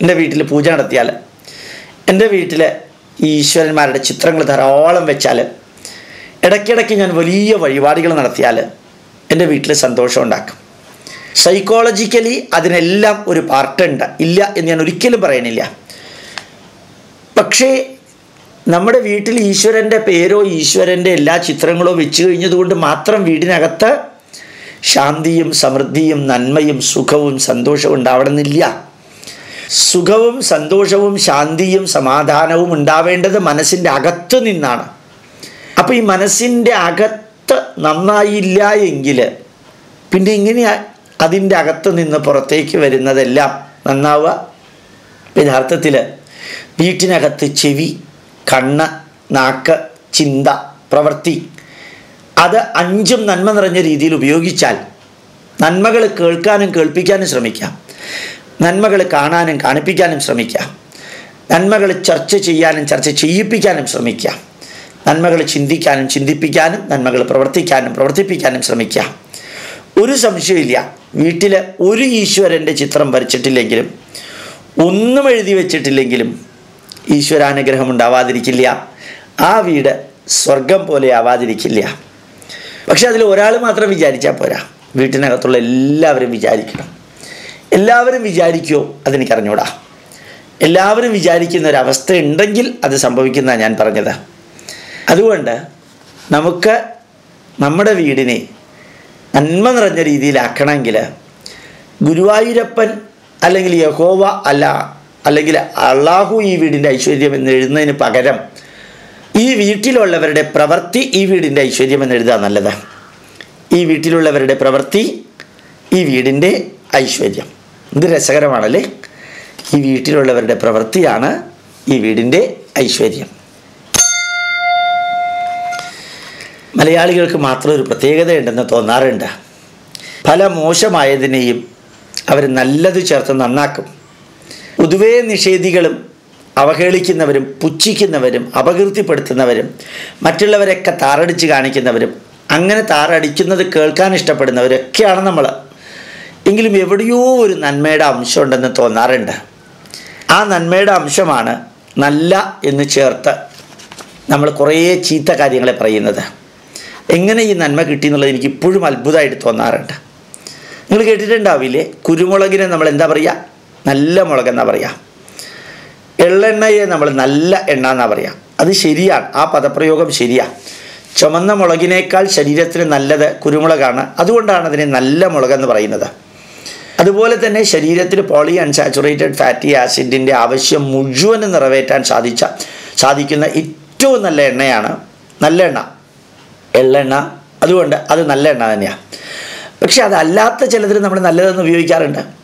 എന്റെ വീട്ടിൽ പൂജ നടത്തിയാൽ എന്റെ വീട്ടിൽ ഈ ഈശ്വരന്മാരുടെ ചിത്രങ്ങൾ ധാരാളം വെച്ചാൽ ഇടയ്ക്കിടയ്ക്ക് ഞാൻ വലിയ വഴിപാടുകൾ നടത്തിയാൽ എന്റെ വീട്ടിൽ സന്തോഷം ഉണ്ടാക്കും. സൈക്കോളജിക്കലി അതിനെല്ലാം ഒരു പാർട്ടുണ്ട് ഇല്ല എന്ന് ഞാൻ ഒരിക്കലും പറയണില്ല. പക്ഷേ നമ്മുടെ വീട്ടിൽ ഈശ്വരന്റെ പേരോ ഈശ്വരന്റെ എല്ലാ ചിത്രങ്ങളോ വെച്ച് കഴിഞ്ഞതുകൊണ്ട് മാത്രം വീടിനകത്ത് ശാന്തിയും സമൃദ്ധിയും നന്മയും സുഖവും സന്തോഷവും ഉണ്ടാവണമെന്നില്ല. സുഖവും സന്തോഷവും ശാന്തിയും സമാധാനവും ഉണ്ടാവേണ്ടത് മനസ്സിന്റെ അകത്ത് നിന്നാണ്. അപ്പോൾ ഈ മനസ്സിന്റെ അകത്ത് നന്നായില്ല എങ്കിൽ പിന്നെ ഇങ്ങനെയാ അതിന്റെ അകത്ത് നിന്ന് പുറത്തേക്ക് വരുന്നതെല്ലാം നന്നാവുക? യഥാർത്ഥത്തിൽ വീട്ടിനകത്ത് ചെവി കണ്ണ് നാക്ക് ചിന്ത പ്രവൃത്തി. അത് അഞ്ചും നന്മ നിറഞ്ഞ രീതിയിൽ ഉപയോഗിച്ചാൽ നന്മകൾ കേൾക്കാനും കേൾപ്പിക്കാനും ശ്രമിക്കാം. നന്മകൾ കാണാനും കാണിപ്പിക്കാനും ശ്രമിക്കാം. നന്മകൾ ചർച്ച ചെയ്യാനും ചർച്ച ചെയ്യിപ്പിക്കാനും ശ്രമിക്കാം. നന്മകൾ ചിന്തിക്കാനും ചിന്തിപ്പിക്കാനും നന്മകൾ പ്രവർത്തിക്കാനും പ്രവർത്തിപ്പിക്കാനും ശ്രമിക്കാം. ഒരു സംശയമില്ല വീട്ടിൽ ഒരു ഈശ്വരന്റെ ചിത്രം വരച്ചിട്ടില്ലെങ്കിലും ഒന്നും എഴുതി വെച്ചിട്ടില്ലെങ്കിലും ഈശ്വരാനുഗ്രഹം ഉണ്ടാവാതിരിക്കില്ല. ആ വീട് സ്വർഗം പോലെ ആവാതിരിക്കില്ല. പക്ഷെ അതിൽ ഒരാൾ മാത്രം വിചാരിച്ചാൽ പോരാ. വീട്ടിനകത്തുള്ള എല്ലാവരും വിചാരിക്കണം. എല്ലാവരും വിചാരിക്കുമോ അതെനിക്കറിഞ്ഞൂടാ എല്ലാവരും വിചാരിക്കുന്ന ഒരവസ്ഥ ഉണ്ടെങ്കിൽ അത് സംഭവിക്കുന്ന ഞാൻ പറഞ്ഞത്. അതുകൊണ്ട് നമുക്ക് നമ്മുടെ വീടിനെ നന്മ നിറഞ്ഞ രീതിയിലാക്കണമെങ്കിൽ ഗുരുവായൂരപ്പൻ അല്ലെങ്കിൽ യഹോവ അല്ല അല്ലെങ്കിൽ അള്ളാഹു ഈ വീടിന്റെ ഐശ്വര്യം എന്ന് എഴുതുന്നതിന് പകരം ഈ വീട്ടിലുള്ളവരുടെ പ്രവൃത്തി ഈ വീടിന്റെ ഐശ്വര്യം എന്ന് എഴുതാൻ നല്ലത്. ഈ വീട്ടിലുള്ളവരുടെ പ്രവൃത്തി ഈ വീടിന്റെ ഐശ്വര്യം. ഇത് രസകരമാണല്ലേ? ഈ വീട്ടിലുള്ളവരുടെ പ്രവൃത്തിയാണ് ഈ വീടിന്റെ ഐശ്വര്യം. മലയാളികൾക്ക് മാത്രം ഒരു പ്രത്യേകതയുണ്ടെന്ന് തോന്നാറുണ്ട്. പല മോശമായതിനെയും അവർ നല്ലത് ചേർത്ത് നന്നാക്കും. പൊതുവേ നിഷേധികളും അവഹേളിക്കുന്നവരും പുച്ഛിക്കുന്നവരും അപകീർത്തിപ്പെടുത്തുന്നവരും മറ്റുള്ളവരൊക്കെ താറടിച്ച് കാണിക്കുന്നവരും അങ്ങനെ താറടിക്കുന്നത് കേൾക്കാൻ ഇഷ്ടപ്പെടുന്നവരൊക്കെയാണ് നമ്മൾ. എങ്കിലും എവിടെയോ ഒരു നന്മയുടെ അംശമുണ്ടെന്ന് തോന്നാറുണ്ട്. ആ നന്മയുടെ അംശമാണ് നല്ല എന്ന് ചേർത്ത് നമ്മൾ കുറേ ചീത്ത കാര്യങ്ങളെ പറയുന്നത്. എങ്ങനെ ഈ നന്മ കിട്ടി എന്നുള്ളത് എനിക്ക് ഇപ്പോഴും അത്ഭുതമായിട്ട് തോന്നാറുണ്ട്. നിങ്ങൾ കേട്ടിട്ടുണ്ടാവില്ലേ? കുരുമുളകിനെ നമ്മൾ എന്താ പറയുക? നല്ല മുളകെന്നാ പറയുക എള്ളെണ്ണയെ നമ്മൾ നല്ല എണ്ണ എന്നാ പറയുക അത് ശരിയാണ്. ആ പദപ്രയോഗം ശരിയാണ് ചുമന്ന മുളകിനേക്കാൾ ശരീരത്തിന് നല്ലത് കുരുമുളകാണ്. അതുകൊണ്ടാണ് അതിനെ നല്ല മുളകെന്ന് പറയുന്നത്. അതുപോലെ തന്നെ ശരീരത്തിൽ പോളി അൺസാച്ചുറേറ്റഡ് ഫാറ്റി ആസിഡിന്റെ ആവശ്യം മുഴുവനും നിറവേറ്റാൻ സാധിച്ച സാധിക്കുന്ന ഏറ്റവും നല്ല എണ്ണയാണ് നല്ല എണ്ണ. എള്ളെണ്ണ. അതുകൊണ്ട് അത് നല്ല എണ്ണ തന്നെയാണ് പക്ഷേ അതല്ലാത്ത ചിലതിൽ നമ്മൾ നല്ലതെന്ന് ഉപയോഗിക്കാറുണ്ട്.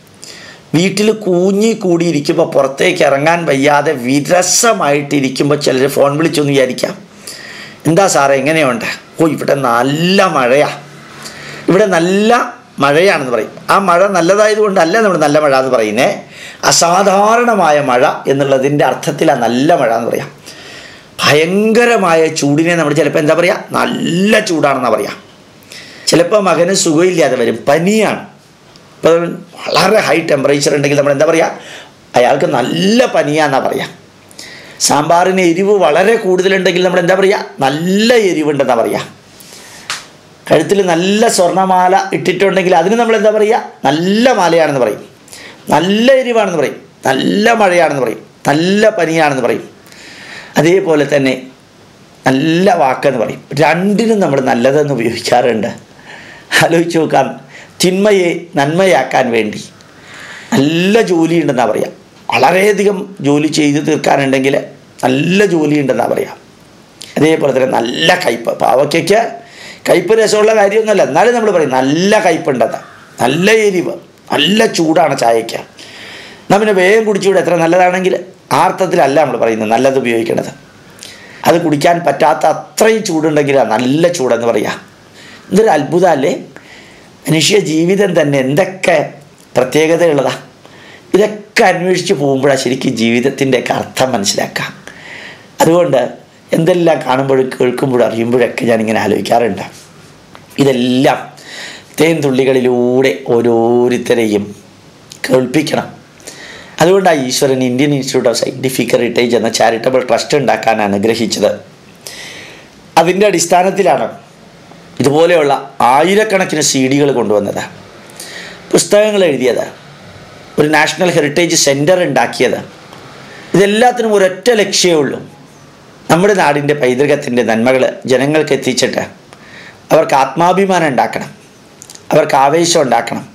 വീട്ടിൽ കൂഞ്ഞി കൂടിയിരിക്കുമ്പോൾ പുറത്തേക്ക് ഇറങ്ങാൻ വയ്യാതെ വിരസമായിട്ടിരിക്കുമ്പോൾ ചിലർ ഫോൺ വിളിച്ചൊന്ന് വിചാരിക്കാം. എന്താ സാറേ എങ്ങനെയുണ്ട്? ഓ ഇവിടെ നല്ല മഴയാ. ഇവിടെ നല്ല മഴയാണെന്ന് പറയും. ആ മഴ നല്ലതായതുകൊണ്ടല്ല നമ്മൾ നല്ല മഴ എന്ന് പറയുന്നേ. അസാധാരണമായ മഴ എന്നുള്ളതിന്റെ അർത്ഥത്തിലാണ് നല്ല മഴ എന്ന് പറയാം. ഭയങ്കരമായ ചൂടിനെ നമ്മൾ ചിലപ്പോൾ എന്താ പറയുക നല്ല ചൂടാണെന്നാണ് പറയാം. ചിലപ്പോൾ മകന് സുഖമില്ലാതെ വരും. പനിയാണ്. ഇപ്പോൾ വളരെ ഹൈ ടെമ്പറേച്ചർ ഉണ്ടെങ്കിൽ നമ്മൾ എന്താ പറയുക അയാൾക്ക് നല്ല പനിയാന്നാ പറയുക സാമ്പാറിന് എരിവ് വളരെ കൂടുതലുണ്ടെങ്കിൽ നമ്മൾ എന്താ പറയുക നല്ല എരിവുണ്ടെന്നാ പറയുക കഴുത്തിൽ നല്ല സ്വർണമാല ഇട്ടിട്ടുണ്ടെങ്കിൽ അതിന് നമ്മൾ എന്താ പറയുക നല്ല മാലയാണെന്ന് പറയും. നല്ല എരിവാണെന്ന് പറയും. നല്ല മഴയാണെന്ന് പറയും. നല്ല പനിയാണെന്ന് പറയും. അതേപോലെ തന്നെ നല്ല വാക്കെന്ന് പറയും. രണ്ടിനും നമ്മൾ നല്ലതെന്ന് ഉപയോഗിക്കാറുണ്ട്. ആലോചിച്ച് നോക്കാം. തിന്മയെ നന്മയാക്കാൻ വേണ്ടി. നല്ല ജോലിയുണ്ടെന്നാണ് പറയാം. വളരെയധികം ജോലി ചെയ്ത് തീർക്കാനുണ്ടെങ്കിൽ നല്ല ജോലിയുണ്ടെന്നാണ് പറയാം. അതേപോലെ തന്നെ നല്ല കയ്പ്. പാവയ്ക്കയ്ക്ക് കയ്പ് രസമുള്ള കാര്യമൊന്നുമല്ല. എന്നാലും നമ്മൾ പറയും നല്ല കയ്പുണ്ടെന്ന്. നല്ല എരിവ്. നല്ല ചൂടാണ് ചായയ്ക്ക്. പിന്നെ വേഗം കുടിച്ചുകൂടെ. എത്ര നല്ലതാണെങ്കിൽ ആ അർത്ഥത്തിലല്ല നമ്മൾ പറയുന്നത് നല്ലത് ഉപയോഗിക്കേണ്ടത് അത് കുടിക്കാൻ പറ്റാത്ത അത്രയും ചൂടുണ്ടെങ്കിലാണ് നല്ല ചൂടെന്ന് പറയുക ഇതൊരു അത്ഭുതമല്ലേ? മനുഷ്യ ജീവിതം തന്നെ എന്തൊക്കെ പ്രത്യേകതയുള്ളതാ? ഇതൊക്കെ അന്വേഷിച്ച് പോകുമ്പോഴാണ് ശരിക്കും ജീവിതത്തിന്റെയൊക്കെ അർത്ഥം മനസ്സിലാക്കാം അതുകൊണ്ട് എന്തെല്ലാം കാണുമ്പോഴും കേൾക്കുമ്പോഴും അറിയുമ്പോഴൊക്കെ ഞാനിങ്ങനെ ആലോചിക്കാറുണ്ട്. ഇതെല്ലാം തേൻതുള്ളികളിലൂടെ ഓരോരുത്തരെയും കേൾപ്പിക്കണം. അതുകൊണ്ടാണ് ഈശ്വരൻ Indian institute of scientific heritage എന്ന ചാരിറ്റബിൾ ട്രസ്റ്റ് ഉണ്ടാക്കാൻ അനുഗ്രഹിച്ചത് അതിന്റെ അടിസ്ഥാനത്തിലാണ് ഇതുപോലെയുള്ള ആയിരക്കണക്കിന് സി ഡികൾ കൊണ്ടുവന്നത്. പുസ്തകങ്ങൾ എഴുതിയത്. ഒരു നാഷണൽ ഹെറിറ്റേജ് സെന്റർ ഉണ്ടാക്കിയത്. ഇതെല്ലാത്തിനും ഒരൊറ്റ ലക്ഷ്യമേ ഉള്ളൂ. നമ്മുടെ നാടിന്റെ പൈതൃകത്തിന്റെ നന്മകൾ ജനങ്ങൾക്ക് എത്തിച്ചിട്ട് അവർക്ക് ആത്മാഭിമാനം ഉണ്ടാക്കണം. അവർക്ക് ആവേശം ഉണ്ടാക്കണം.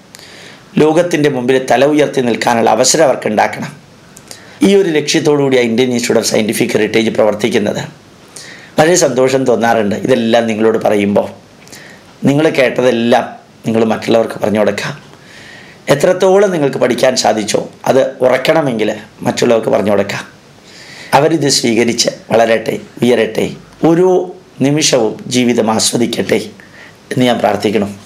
ലോകത്തിന്റെ മുമ്പിൽ തല ഉയർത്തി നിൽക്കാനുള്ള അവസരം അവർക്ക് ഉണ്ടാക്കണം. ഈ ഒരു ലക്ഷ്യത്തോടുകൂടിയാണ് Indian institute of scientific heritage പ്രവർത്തിക്കുന്നത്. വളരെ സന്തോഷം തോന്നാറുണ്ട് ഇതെല്ലാം നിങ്ങളോട് പറയുമ്പോൾ. നിങ്ങൾ കേട്ടതെല്ലാം നിങ്ങൾ മറ്റുള്ളവർക്ക് പറഞ്ഞു കൊടുക്കുക. എത്രത്തോളം നിങ്ങൾക്ക് പഠിക്കാൻ സാധിച്ചോ അത് ഉറക്കണമെങ്കിൽ മറ്റുള്ളവർക്ക് പറഞ്ഞു കൊടുക്കുക. അവരിത് സ്വീകരിച്ച് വളരട്ടെ ഉയരട്ടെ ഓരോ നിമിഷവും ജീവിതം ആസ്വദിക്കട്ടെ എന്ന് ഞാൻ പ്രാർത്ഥിക്കണം